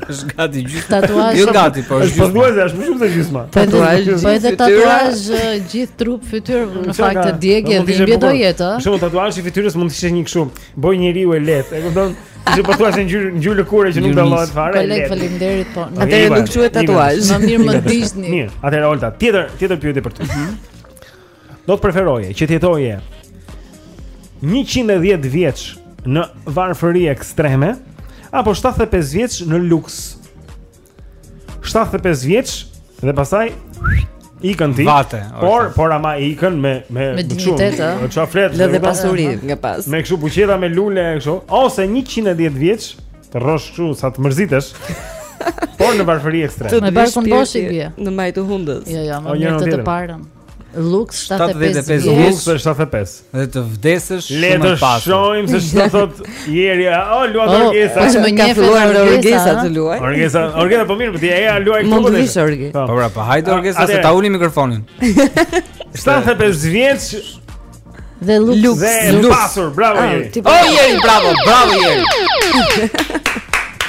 Është gati gjithë. Tatuazh. Jo gati, po është. Po duhet të është më shumë se gjithë. Tatuazh, po edhe tatuazh gjithë trup fytyrë në fakt të djegje dhe mbi do jetë. Për shembull tatuazhi i fytyrës mund të ishte një kështu. Bojë njeriu e lehtë, e kupton? Ti po thua se ngjyrë ngjyrë lëkure që nuk dallohet fare. Koleg, faleminderit po. Atëherë nuk quhet tatuazh. Më mirë më digjni. Mirë, atëherë Olta, tjetër tjetër pyetje për ty. Mhm. Do të preferoje që të jetoje 110 vjeç në varfëri ekstreme apo 75 vjeç në luks? 75 vjeç dhe pastaj ikën ti. Vate, por por ama ikën me me me dinjitet. Ço flet. Lë dhe pasuri nga pas. Me kështu buqeta me lule kështu ose 110 vjeç të rrosh kështu sa të mërzitesh. Por në varfëri ekstreme. Në varfëri bie. Në majë të hundës. Jo, jo, më mirë të parën. Luks 75 vjeç. Luks 75. Dhe të vdesësh shumë i pasur. Le të shohim se çfarë thot Jeri. O luaj oh, Orgesa. Po më njeh luan Orgesa të luaj. Orgesa, Orgesa po mirë, po ti e ja luaj këtu. Mund të vish Orgesa. Po pra, po hajde Orgesa se ta uli mikrofonin. 75 vjeç Dhe luks. Dhe pasur, bravo ah, Jeri. O oh, Jeri, bravo, bravo Jeri.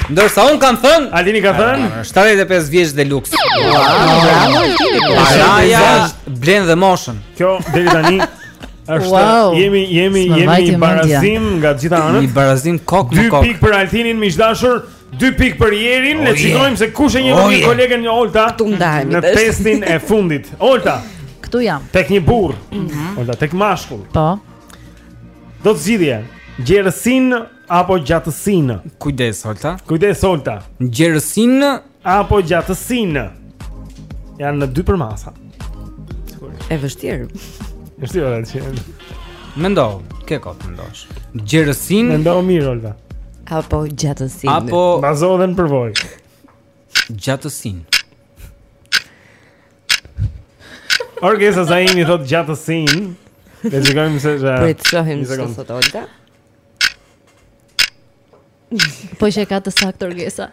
Ndërsa un kam thën, Altini ka thën, 75 vjeç dhe luks. Bravo Altini. Po. Paraja blen dhe moshën. Kjo deri tani është wow. jemi jemi jemi barazim nga të gjitha anët. Një barazim kok me kok. Dy pikë për Altinin miq të dashur, Dy pikë për Jerin, oh, le të shikojmë se kush e njeh oh, yeah. kolegen e Olta. Këtu ndahemi. Në testin e fundit. Olta. Këtu jam. Tek një burr. Mm -hmm. Olta tek mashkull. Po. Do të zgjidhje. Gjerësin apo gjatësin? Kujdes Olta. Kujdes Olta. Gjerësin apo gjatësin? Janë në dy përmasa. E vështirë. Është jo atë. Mendo, ke kohë t'mendosh. Gjerësin. Mendo mirë Olta. Apo gjatësin Apo Bazohen dhe në përvoj Gjatësin Orgesa Zaimi thot gjatësin Le të dëgjojmë se ja. Prit shohim se ç'thot Olta. Po qe ka të saktë Orgesa.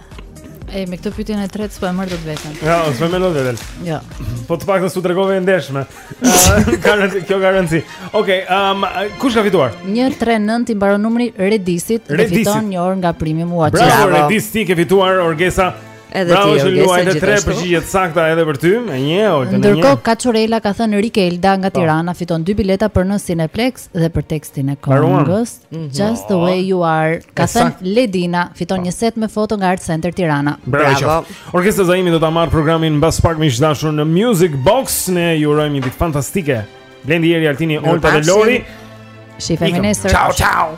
E me këtë pyetjen e tretë s'po e marr dot veten. Jo, s'po e marr dot veten. Jo. Po të paktën s'u tregove e ndershme. Ka rëndë kjo garanci. Okej, um, kush ka fituar? 139 i mbaron numri Redisit dhe fiton një orë nga Premium Watch. Bravo Redis, ti ke fituar Orgesa. Edhe Bravo, ti, Orgesa. Bravo, tre përgjigje të sakta edhe për ty, me një ojë. Ndërkohë Kaçurela ka thënë Rikelda nga po. Tirana fiton dy bileta për në Cineplex dhe për tekstin e këngës. Mhm. Just the way you are. Ka thënë Ledina, fiton një set me foto nga Art Center Tirana. Bravo. Orgesa Zaimi do ta marr programin mbas pak miq të dashur në Music Box. Ne ju urojmë një ditë fantastike. Blendi Jeri Altini, Olta dhe Lori. Shihemi nesër. Ciao, ciao.